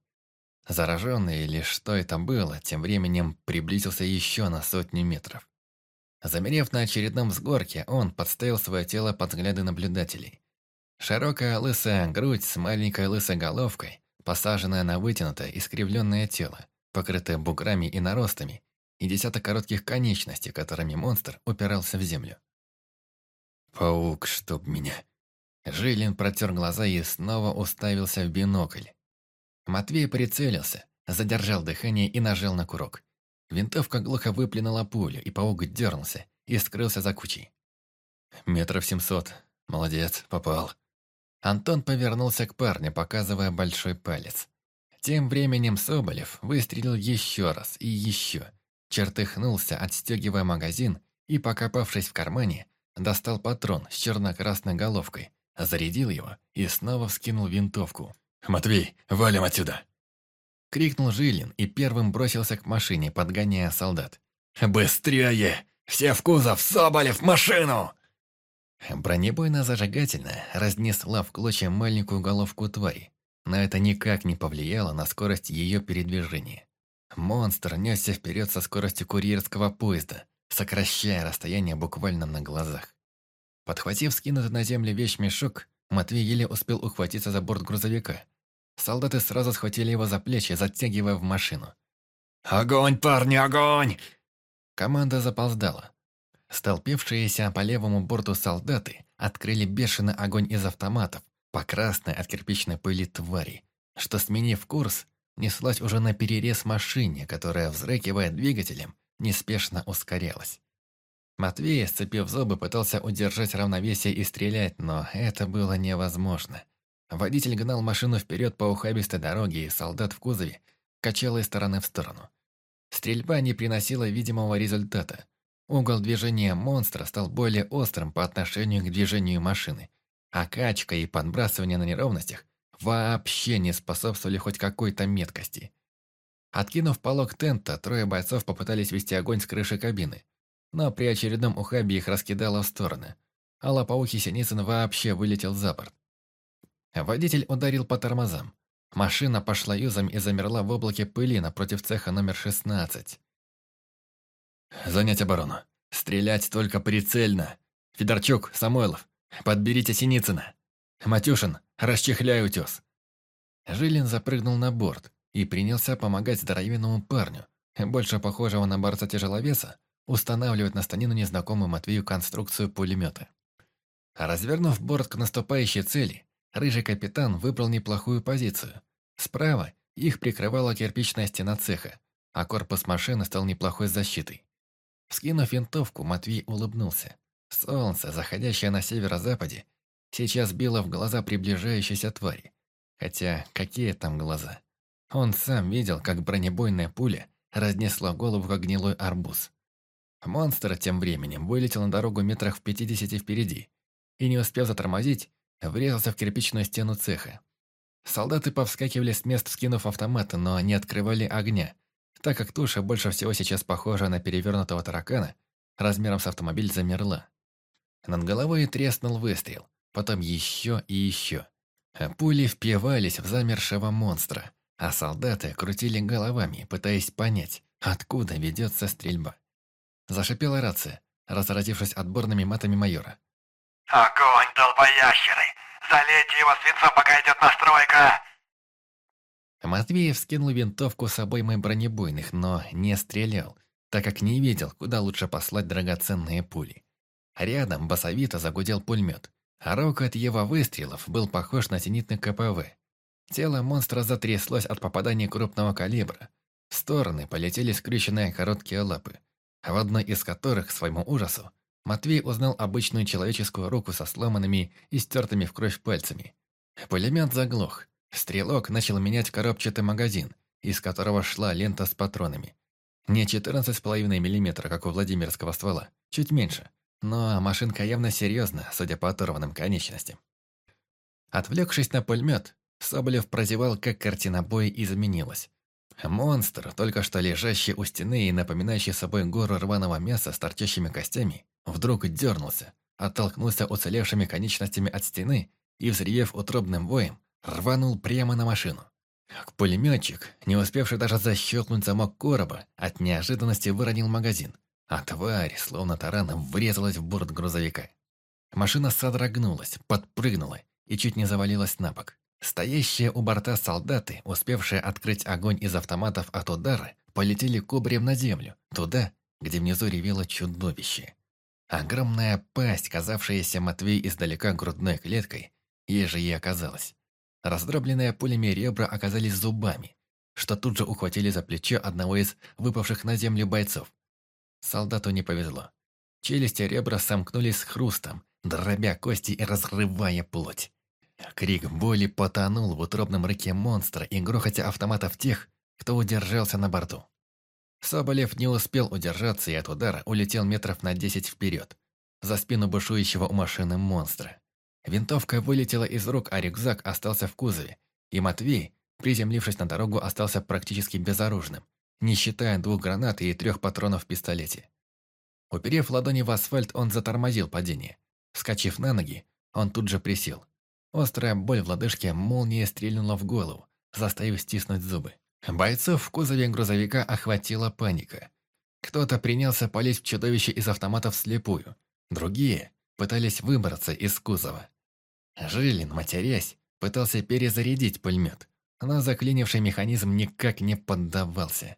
Зараженный или что это было, тем временем приблизился еще на сотню метров. Замерев на очередном взгорке, он подставил свое тело под взгляды наблюдателей. Широкая лысая грудь с маленькой лысой головкой, посаженная на вытянутое искривленное тело, покрытое буграми и наростами, и десяток коротких конечностей, которыми монстр упирался в землю. «Паук, чтоб меня!» Жилин протер глаза и снова уставился в бинокль. Матвей прицелился, задержал дыхание и нажал на курок. Винтовка глухо выплюнула пулю, и паук дернулся и скрылся за кучей. «Метров семьсот. Молодец, попал». Антон повернулся к парню, показывая большой палец. Тем временем Соболев выстрелил еще раз и еще. Чертыхнулся, отстегивая магазин, и, покопавшись в кармане, достал патрон с черно-красной головкой, зарядил его и снова вскинул винтовку. «Матвей, валим отсюда!» Крикнул Жилин и первым бросился к машине, подгоняя солдат. «Быстрее! Все в кузов! Соболев, машину!» Бронебойно-зажигательно разнесла в клочья маленькую головку твари, но это никак не повлияло на скорость ее передвижения. Монстр несся вперед со скоростью курьерского поезда, сокращая расстояние буквально на глазах. Подхватив скинутый на землю вещмешок, Матвей еле успел ухватиться за борт грузовика. Солдаты сразу схватили его за плечи, затягивая в машину. «Огонь, парни, огонь!» Команда заполздала. Столпившиеся по левому борту солдаты открыли бешеный огонь из автоматов по красной от кирпичной пыли твари, что, сменив курс, неслась уже на перерез машине, которая, взрыкивая двигателем, неспешно ускорялась. Матвей, сцепив зубы, пытался удержать равновесие и стрелять, но это было невозможно. Водитель гнал машину вперед по ухабистой дороге, и солдат в кузове качал из стороны в сторону. Стрельба не приносила видимого результата. Угол движения монстра стал более острым по отношению к движению машины, а качка и подбрасывание на неровностях вообще не способствовали хоть какой-то меткости. Откинув полог тента, трое бойцов попытались вести огонь с крыши кабины, но при очередном ухабе их раскидало в стороны, а лопоухий Синицын вообще вылетел за борт. Водитель ударил по тормозам. Машина пошла юзом и замерла в облаке пыли напротив цеха номер 16. «Занять оборону. Стрелять только прицельно. Федорчук, Самойлов, подберите Синицына. Матюшин, расчехляй утес». Жилин запрыгнул на борт и принялся помогать здоровенному парню, больше похожего на борца-тяжеловеса, устанавливать на станину незнакомую Матвею конструкцию пулемета. Развернув борт к наступающей цели, рыжий капитан выбрал неплохую позицию. Справа их прикрывала кирпичная стена цеха, а корпус машины стал неплохой защитой. Скинув винтовку, Матвей улыбнулся. Солнце, заходящее на северо-западе, сейчас било в глаза приближающейся твари. Хотя какие там глаза? Он сам видел, как бронебойная пуля разнесла голову, как гнилой арбуз. Монстр тем временем вылетел на дорогу метрах в пятидесяти впереди и, не успев затормозить, врезался в кирпичную стену цеха. Солдаты повскакивали с мест, скинув автоматы, но не открывали огня, так как туша, больше всего сейчас похожа на перевернутого таракана, размером с автомобиль замерла. Над головой треснул выстрел, потом еще и еще. Пули впивались в замершего монстра, а солдаты крутили головами, пытаясь понять, откуда ведется стрельба. Зашипела рация, разразившись отборными матами майора. «Огонь, долбоящеры! Залейте его свинцом, пока идет настройка!» Матвеев скинул винтовку с обоймой бронебойных, но не стрелял, так как не видел, куда лучше послать драгоценные пули. Рядом басовито загудел пулемет, а рокот его выстрелов был похож на зенитный КПВ. Тело монстра затряслось от попадания крупного калибра. В стороны полетели скрюченные короткие лапы, в одной из которых, к своему ужасу, Матвей узнал обычную человеческую руку со сломанными и стертыми в кровь пальцами. Пулемет заглох, Стрелок начал менять коробчатый магазин, из которого шла лента с патронами. Не 14,5 мм, как у Владимирского ствола, чуть меньше, но машинка явно серьезна, судя по оторванным конечностям. Отвлекшись на пулемет, Соболев прозевал, как картина боя изменилась. Монстр, только что лежащий у стены и напоминающий собой гору рваного мяса с торчащими костями, вдруг дернулся, оттолкнулся уцелевшими конечностями от стены и, взревев утробным воем, рванул прямо на машину. Пулеметчик, не успевший даже защелкнуть замок короба, от неожиданности выронил магазин, а тварь, словно тараном, врезалась в борт грузовика. Машина содрогнулась, подпрыгнула и чуть не завалилась на бок. Стоящие у борта солдаты, успевшие открыть огонь из автоматов от удара, полетели кубрем на землю, туда, где внизу ревело чудовище. Огромная пасть, казавшаяся Матвей издалека грудной клеткой, еже и оказалась. Раздробленные пулями ребра оказались зубами, что тут же ухватили за плечо одного из выпавших на землю бойцов. Солдату не повезло. Челюсти ребра сомкнулись с хрустом, дробя кости и разрывая плоть. Крик боли потонул в утробном рыке монстра и грохоте автоматов тех, кто удержался на борту. Соболев не успел удержаться и от удара улетел метров на десять вперед, за спину бушующего у машины монстра. Винтовка вылетела из рук, а рюкзак остался в кузове, и Матвей, приземлившись на дорогу, остался практически безоружным, не считая двух гранат и трех патронов в пистолете. Уперев ладони в асфальт, он затормозил падение. Вскочив на ноги, он тут же присел. Острая боль в лодыжке молнией стрельнула в голову, заставив стиснуть зубы. Бойцов в кузове грузовика охватила паника. Кто-то принялся палить в чудовище из автоматов вслепую. Другие пытались выбраться из кузова. Жилин, матерясь, пытался перезарядить пулемет, но заклинивший механизм никак не поддавался.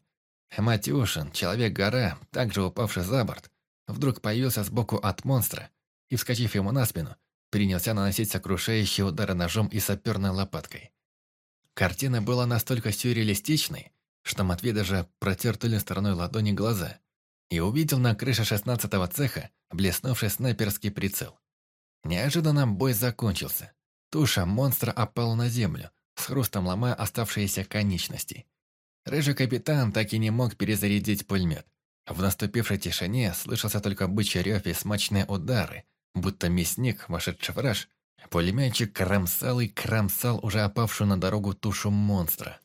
Матюшин, Человек-гора, также упавший за борт, вдруг появился сбоку от монстра и, вскочив ему на спину, принялся наносить сокрушающие удары ножом и саперной лопаткой. Картина была настолько сюрреалистичной, что Матвей даже протер тыльной стороной ладони глаза и увидел на крыше шестнадцатого цеха блеснувший снайперский прицел. Неожиданно бой закончился. Туша монстра опала на землю, с хрустом ломая оставшиеся конечности. Рыжий капитан так и не мог перезарядить пулемет. В наступившей тишине слышался только бычий рев и смачные удары, будто мясник, вошедший в раж, Пулеметчик кромсал и кромсал уже опавшую на дорогу тушу монстра.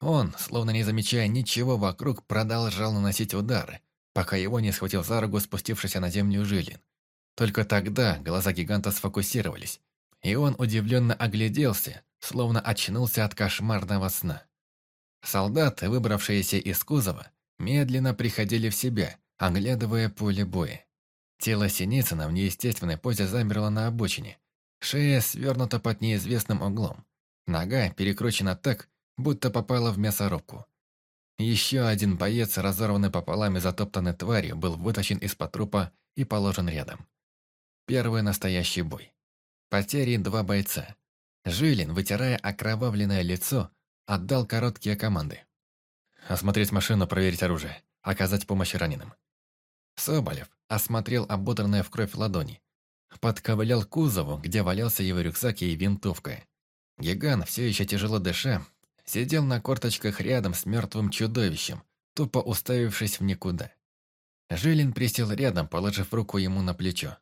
Он, словно не замечая ничего вокруг, продолжал наносить удары, пока его не схватил за руку спустившийся на землю Жилин. Только тогда глаза гиганта сфокусировались, и он удивленно огляделся, словно очнулся от кошмарного сна. Солдаты, выбравшиеся из кузова, медленно приходили в себя, оглядывая поле боя. Тело Синицына в неестественной позе замерло на обочине, Шея свернута под неизвестным углом. Нога перекручена так, будто попала в мясорубку. Еще один боец, разорванный пополам и затоптанной тварью, был вытащен из-под трупа и положен рядом. Первый настоящий бой. Потери два бойца. Жилин, вытирая окровавленное лицо, отдал короткие команды. Осмотреть машину, проверить оружие, оказать помощь раненым. Соболев осмотрел ободранные в кровь ладони, подковылял кузову, где валялся его рюкзак и винтовка. Гиган, все еще тяжело дыша, сидел на корточках рядом с мертвым чудовищем, тупо уставившись в никуда. Жилин присел рядом, положив руку ему на плечо.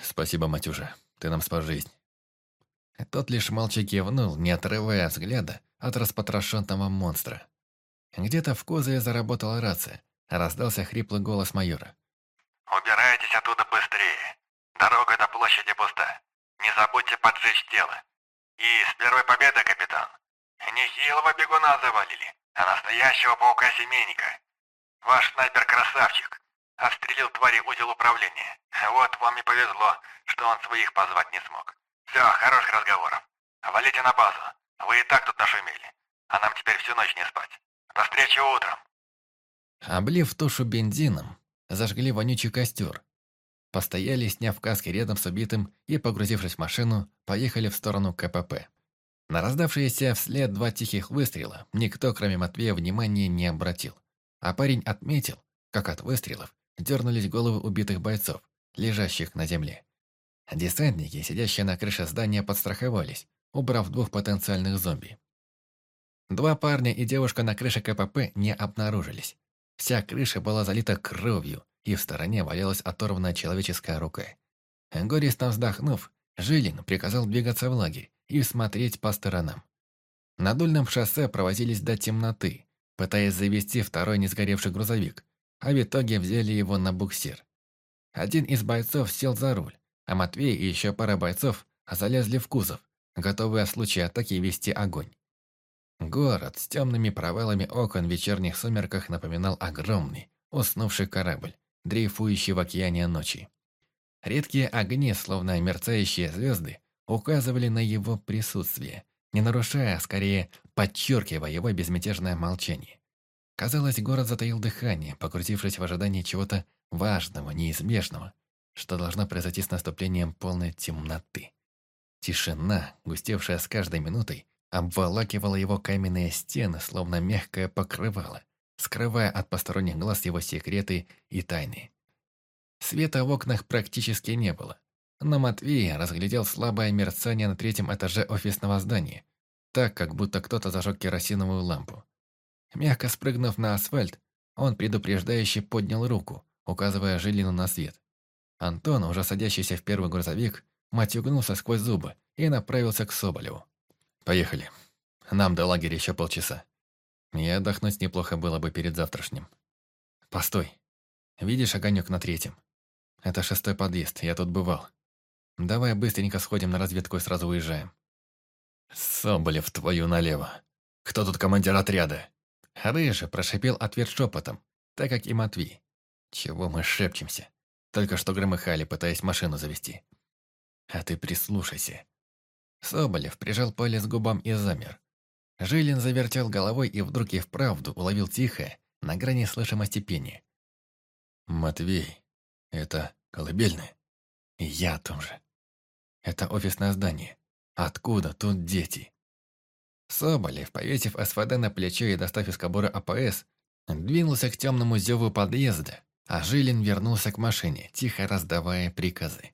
«Спасибо, Матюша, ты нам спас жизнь». Тот лишь молча кивнул, не отрывая взгляда от распотрошенного монстра. Где-то в кузове заработала рация, раздался хриплый голос майора. «Убирайтесь оттуда быстрее. Дорога до площади пуста. Не забудьте поджечь тело. И с первой победой, капитан. Не хилого бегуна завалили, а настоящего паука-семейника. Ваш снайпер красавчик. Отстрелил твари узел управления. Вот вам и повезло, что он своих позвать не смог. Все, хороших разговоров. Валите на базу. Вы и так тут нашумели. А нам теперь всю ночь не спать. До встречи утром. Облив тушу бензином, зажгли вонючий костер, Постояли, сняв каски рядом с убитым и, погрузившись в машину, поехали в сторону КПП. На раздавшиеся вслед два тихих выстрела никто, кроме Матвея, внимания не обратил. А парень отметил, как от выстрелов дернулись головы убитых бойцов, лежащих на земле. Десантники, сидящие на крыше здания, подстраховались, убрав двух потенциальных зомби. Два парня и девушка на крыше КПП не обнаружились. Вся крыша была залита кровью, и в стороне валялась оторванная человеческая рука. Горестно вздохнув, Жилин приказал двигаться в лагерь и смотреть по сторонам. На дульном шоссе провозились до темноты, пытаясь завести второй несгоревший грузовик, а в итоге взяли его на буксир. Один из бойцов сел за руль, а Матвей и еще пара бойцов залезли в кузов, готовые в случае атаки вести огонь. Город с темными провалами окон в вечерних сумерках напоминал огромный, уснувший корабль, дрейфующий в океане ночи. Редкие огни, словно мерцающие звезды, указывали на его присутствие, не нарушая, а скорее подчеркивая его безмятежное молчание. Казалось, город затаил дыхание, погрузившись в ожидание чего-то важного, неизбежного, что должно произойти с наступлением полной темноты. Тишина, густевшая с каждой минутой, обволакивала его каменные стены, словно мягкое покрывало, скрывая от посторонних глаз его секреты и тайны. Света в окнах практически не было, но Матвей разглядел слабое мерцание на третьем этаже офисного здания, так, как будто кто-то зажег керосиновую лампу. Мягко спрыгнув на асфальт, он предупреждающе поднял руку, указывая Жилину на свет. Антон, уже садящийся в первый грузовик, матюгнулся сквозь зубы и направился к Соболеву. «Поехали. Нам до лагеря еще полчаса. И отдохнуть неплохо было бы перед завтрашним. Постой. Видишь огонек на третьем? Это шестой подъезд, я тут бывал. Давай быстренько сходим на разведку и сразу уезжаем. Соболев, твою налево. Кто тут командир отряда? Рыжий прошипел ответ шепотом, так как и Матвей. Чего мы шепчемся? Только что громыхали, пытаясь машину завести. А ты прислушайся. Соболев прижал палец к губам и замер. Жилин завертел головой и вдруг и вправду уловил тихое, на грани слышимости пение. «Матвей, это колыбельная?» «Я о том же. Это офисное здание. Откуда тут дети?» Соболев, повесив СВД на плечо и достав из кобуры АПС, двинулся к темному зеву подъезда, а Жилин вернулся к машине, тихо раздавая приказы.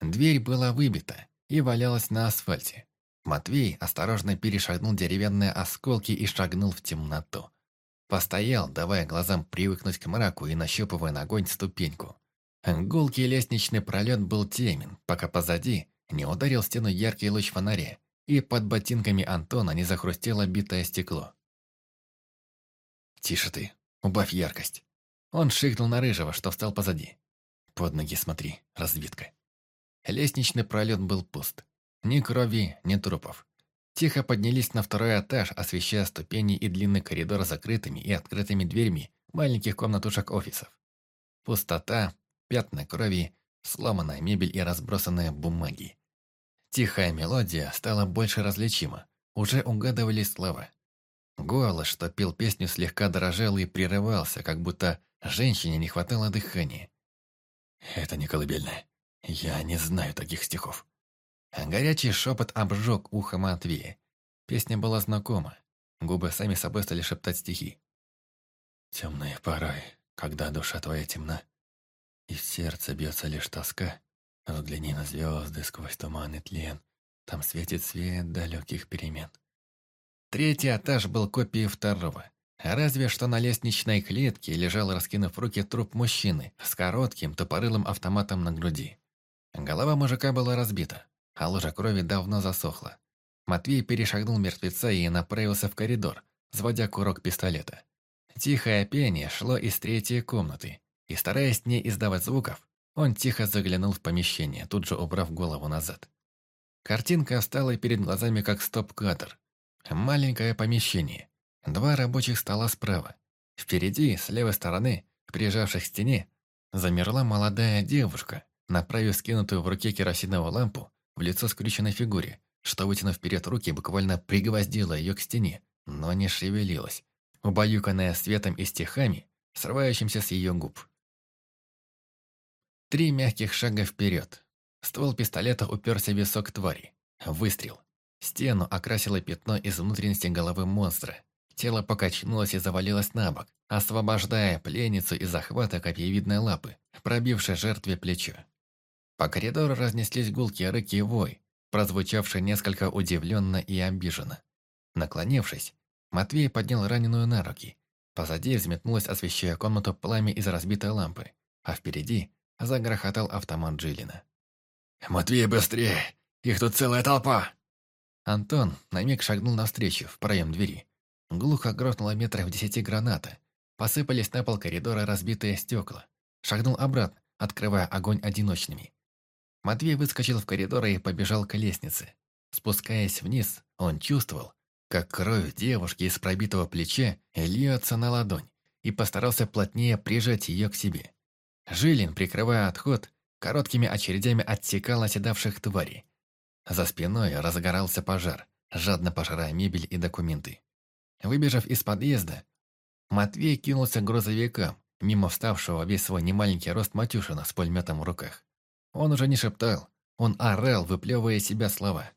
Дверь была выбита и валялась на асфальте. Матвей осторожно перешагнул деревянные осколки и шагнул в темноту. Постоял, давая глазам привыкнуть к мраку и нащупывая на огонь ступеньку. Гулкий лестничный пролет был темен, пока позади не ударил стену яркий луч фонаря, и под ботинками Антона не захрустело битое стекло. «Тише ты, убавь яркость». Он шикнул на Рыжего, что встал позади. «Под ноги смотри, разведка». Лестничный пролет был пуст. Ни крови, ни трупов. Тихо поднялись на второй этаж, освещая ступени и длинный коридор закрытыми и открытыми дверьми маленьких комнатушек офисов. Пустота, пятна крови, сломанная мебель и разбросанные бумаги. Тихая мелодия стала больше различима, уже угадывались слова. Голос, что пел песню, слегка дрожал и прерывался, как будто женщине не хватало дыхания. «Это не колыбельная. Я не знаю таких стихов». Горячий шепот обжег ухо Матвея. Песня была знакома. Губы сами собой стали шептать стихи. «Темные порой, когда душа твоя темна, и в сердце бьется лишь тоска, взгляни на звезды сквозь туман и тлен, там светит свет далеких перемен». Третий этаж был копией второго. Разве что на лестничной клетке лежал, раскинув руки, труп мужчины с коротким тупорылым автоматом на груди. Голова мужика была разбита а лужа крови давно засохла. Матвей перешагнул мертвеца и направился в коридор, сводя курок пистолета. Тихое пение шло из третьей комнаты, и, стараясь не издавать звуков, он тихо заглянул в помещение, тут же убрав голову назад. Картинка встала перед глазами как стоп-кадр. Маленькое помещение. Два рабочих стола справа. Впереди, с левой стороны, прижавшись к стене, замерла молодая девушка, направив скинутую в руке керосиновую лампу в лицо скрюченной фигуре, что, вытянув вперед руки, буквально пригвоздила ее к стене, но не шевелилась, убаюканная светом и стихами, срывающимся с ее губ. Три мягких шага вперед. Ствол пистолета уперся в висок твари. Выстрел. Стену окрасило пятно из внутренности головы монстра. Тело покачнулось и завалилось на бок, освобождая пленницу из захвата копьевидной лапы, пробившей жертве плечо. По коридору разнеслись гулкие рыки и вой, прозвучавшие несколько удивленно и обиженно. Наклонившись, Матвей поднял раненую на руки. Позади взметнулось, освещая комнату пламя из разбитой лампы, а впереди загрохотал автомат Джилина. «Матвей, быстрее! Их тут целая толпа!» Антон на миг шагнул навстречу, в проем двери. Глухо грохнуло метрах в десяти граната. Посыпались на пол коридора разбитые стекла. Шагнул обратно, открывая огонь одиночными. Матвей выскочил в коридор и побежал к лестнице. Спускаясь вниз, он чувствовал, как кровь девушки из пробитого плеча льется на ладонь, и постарался плотнее прижать ее к себе. Жилин, прикрывая отход, короткими очередями отсекал оседавших тварей. За спиной разгорался пожар, жадно пожирая мебель и документы. Выбежав из подъезда, Матвей кинулся к грузовикам, мимо вставшего весь свой немаленький рост Матюшина с пулеметом в руках. Он уже не шептал, Он орал, выплевывая себя слова.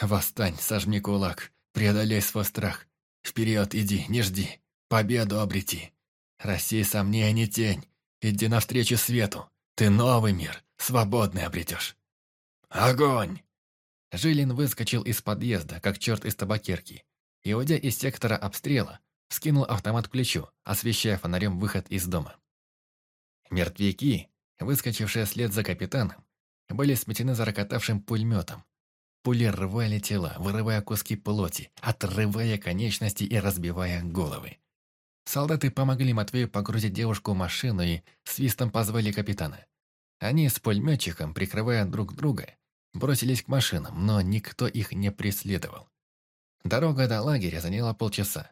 «Восстань, сожми кулак, преодолей свой страх. Вперед иди, не жди, победу обрети. Россия сомнений не тень, иди навстречу свету. Ты новый мир, свободный обретешь». «Огонь!» Жилин выскочил из подъезда, как черт из табакерки, и, уйдя из сектора обстрела, скинул автомат к плечу, освещая фонарем выход из дома. Мертвяки, выскочившие вслед за капитаном, были сметены зарокотавшим пулеметом. Пули рвали тела, вырывая куски плоти, отрывая конечности и разбивая головы. Солдаты помогли Матвею погрузить девушку в машину и свистом позвали капитана. Они с пулеметчиком, прикрывая друг друга, бросились к машинам, но никто их не преследовал. Дорога до лагеря заняла полчаса.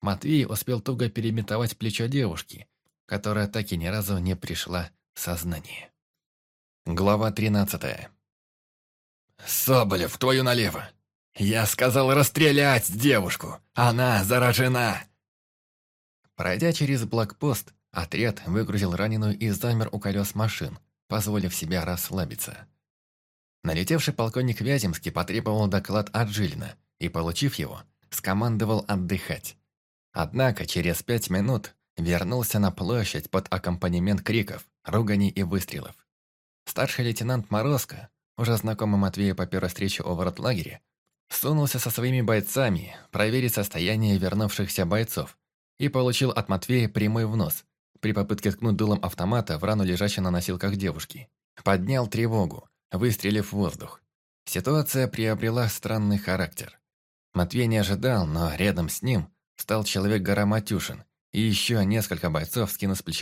Матвей успел туго переметовать плечо девушки, которая так и ни разу не пришла в сознание. Глава тринадцатая. «Соболев, твою налево! Я сказал расстрелять девушку! Она заражена!» Пройдя через блокпост, отряд выгрузил раненую и замер у колес машин, позволив себе расслабиться. Налетевший полковник Вяземский потребовал доклад от Жилина и, получив его, скомандовал отдыхать. Однако через пять минут вернулся на площадь под аккомпанемент криков, руганий и выстрелов. Старший лейтенант Морозко, уже знакомый Матвею по первой встрече у ворот лагеря, сунулся со своими бойцами проверить состояние вернувшихся бойцов и получил от Матвея прямой в нос при попытке ткнуть дулом автомата в рану лежащей на носилках девушки. Поднял тревогу, выстрелив в воздух. Ситуация приобрела странный характер. Матвей не ожидал, но рядом с ним стал человек-гора Матюшин и еще несколько бойцов, скинув с плеча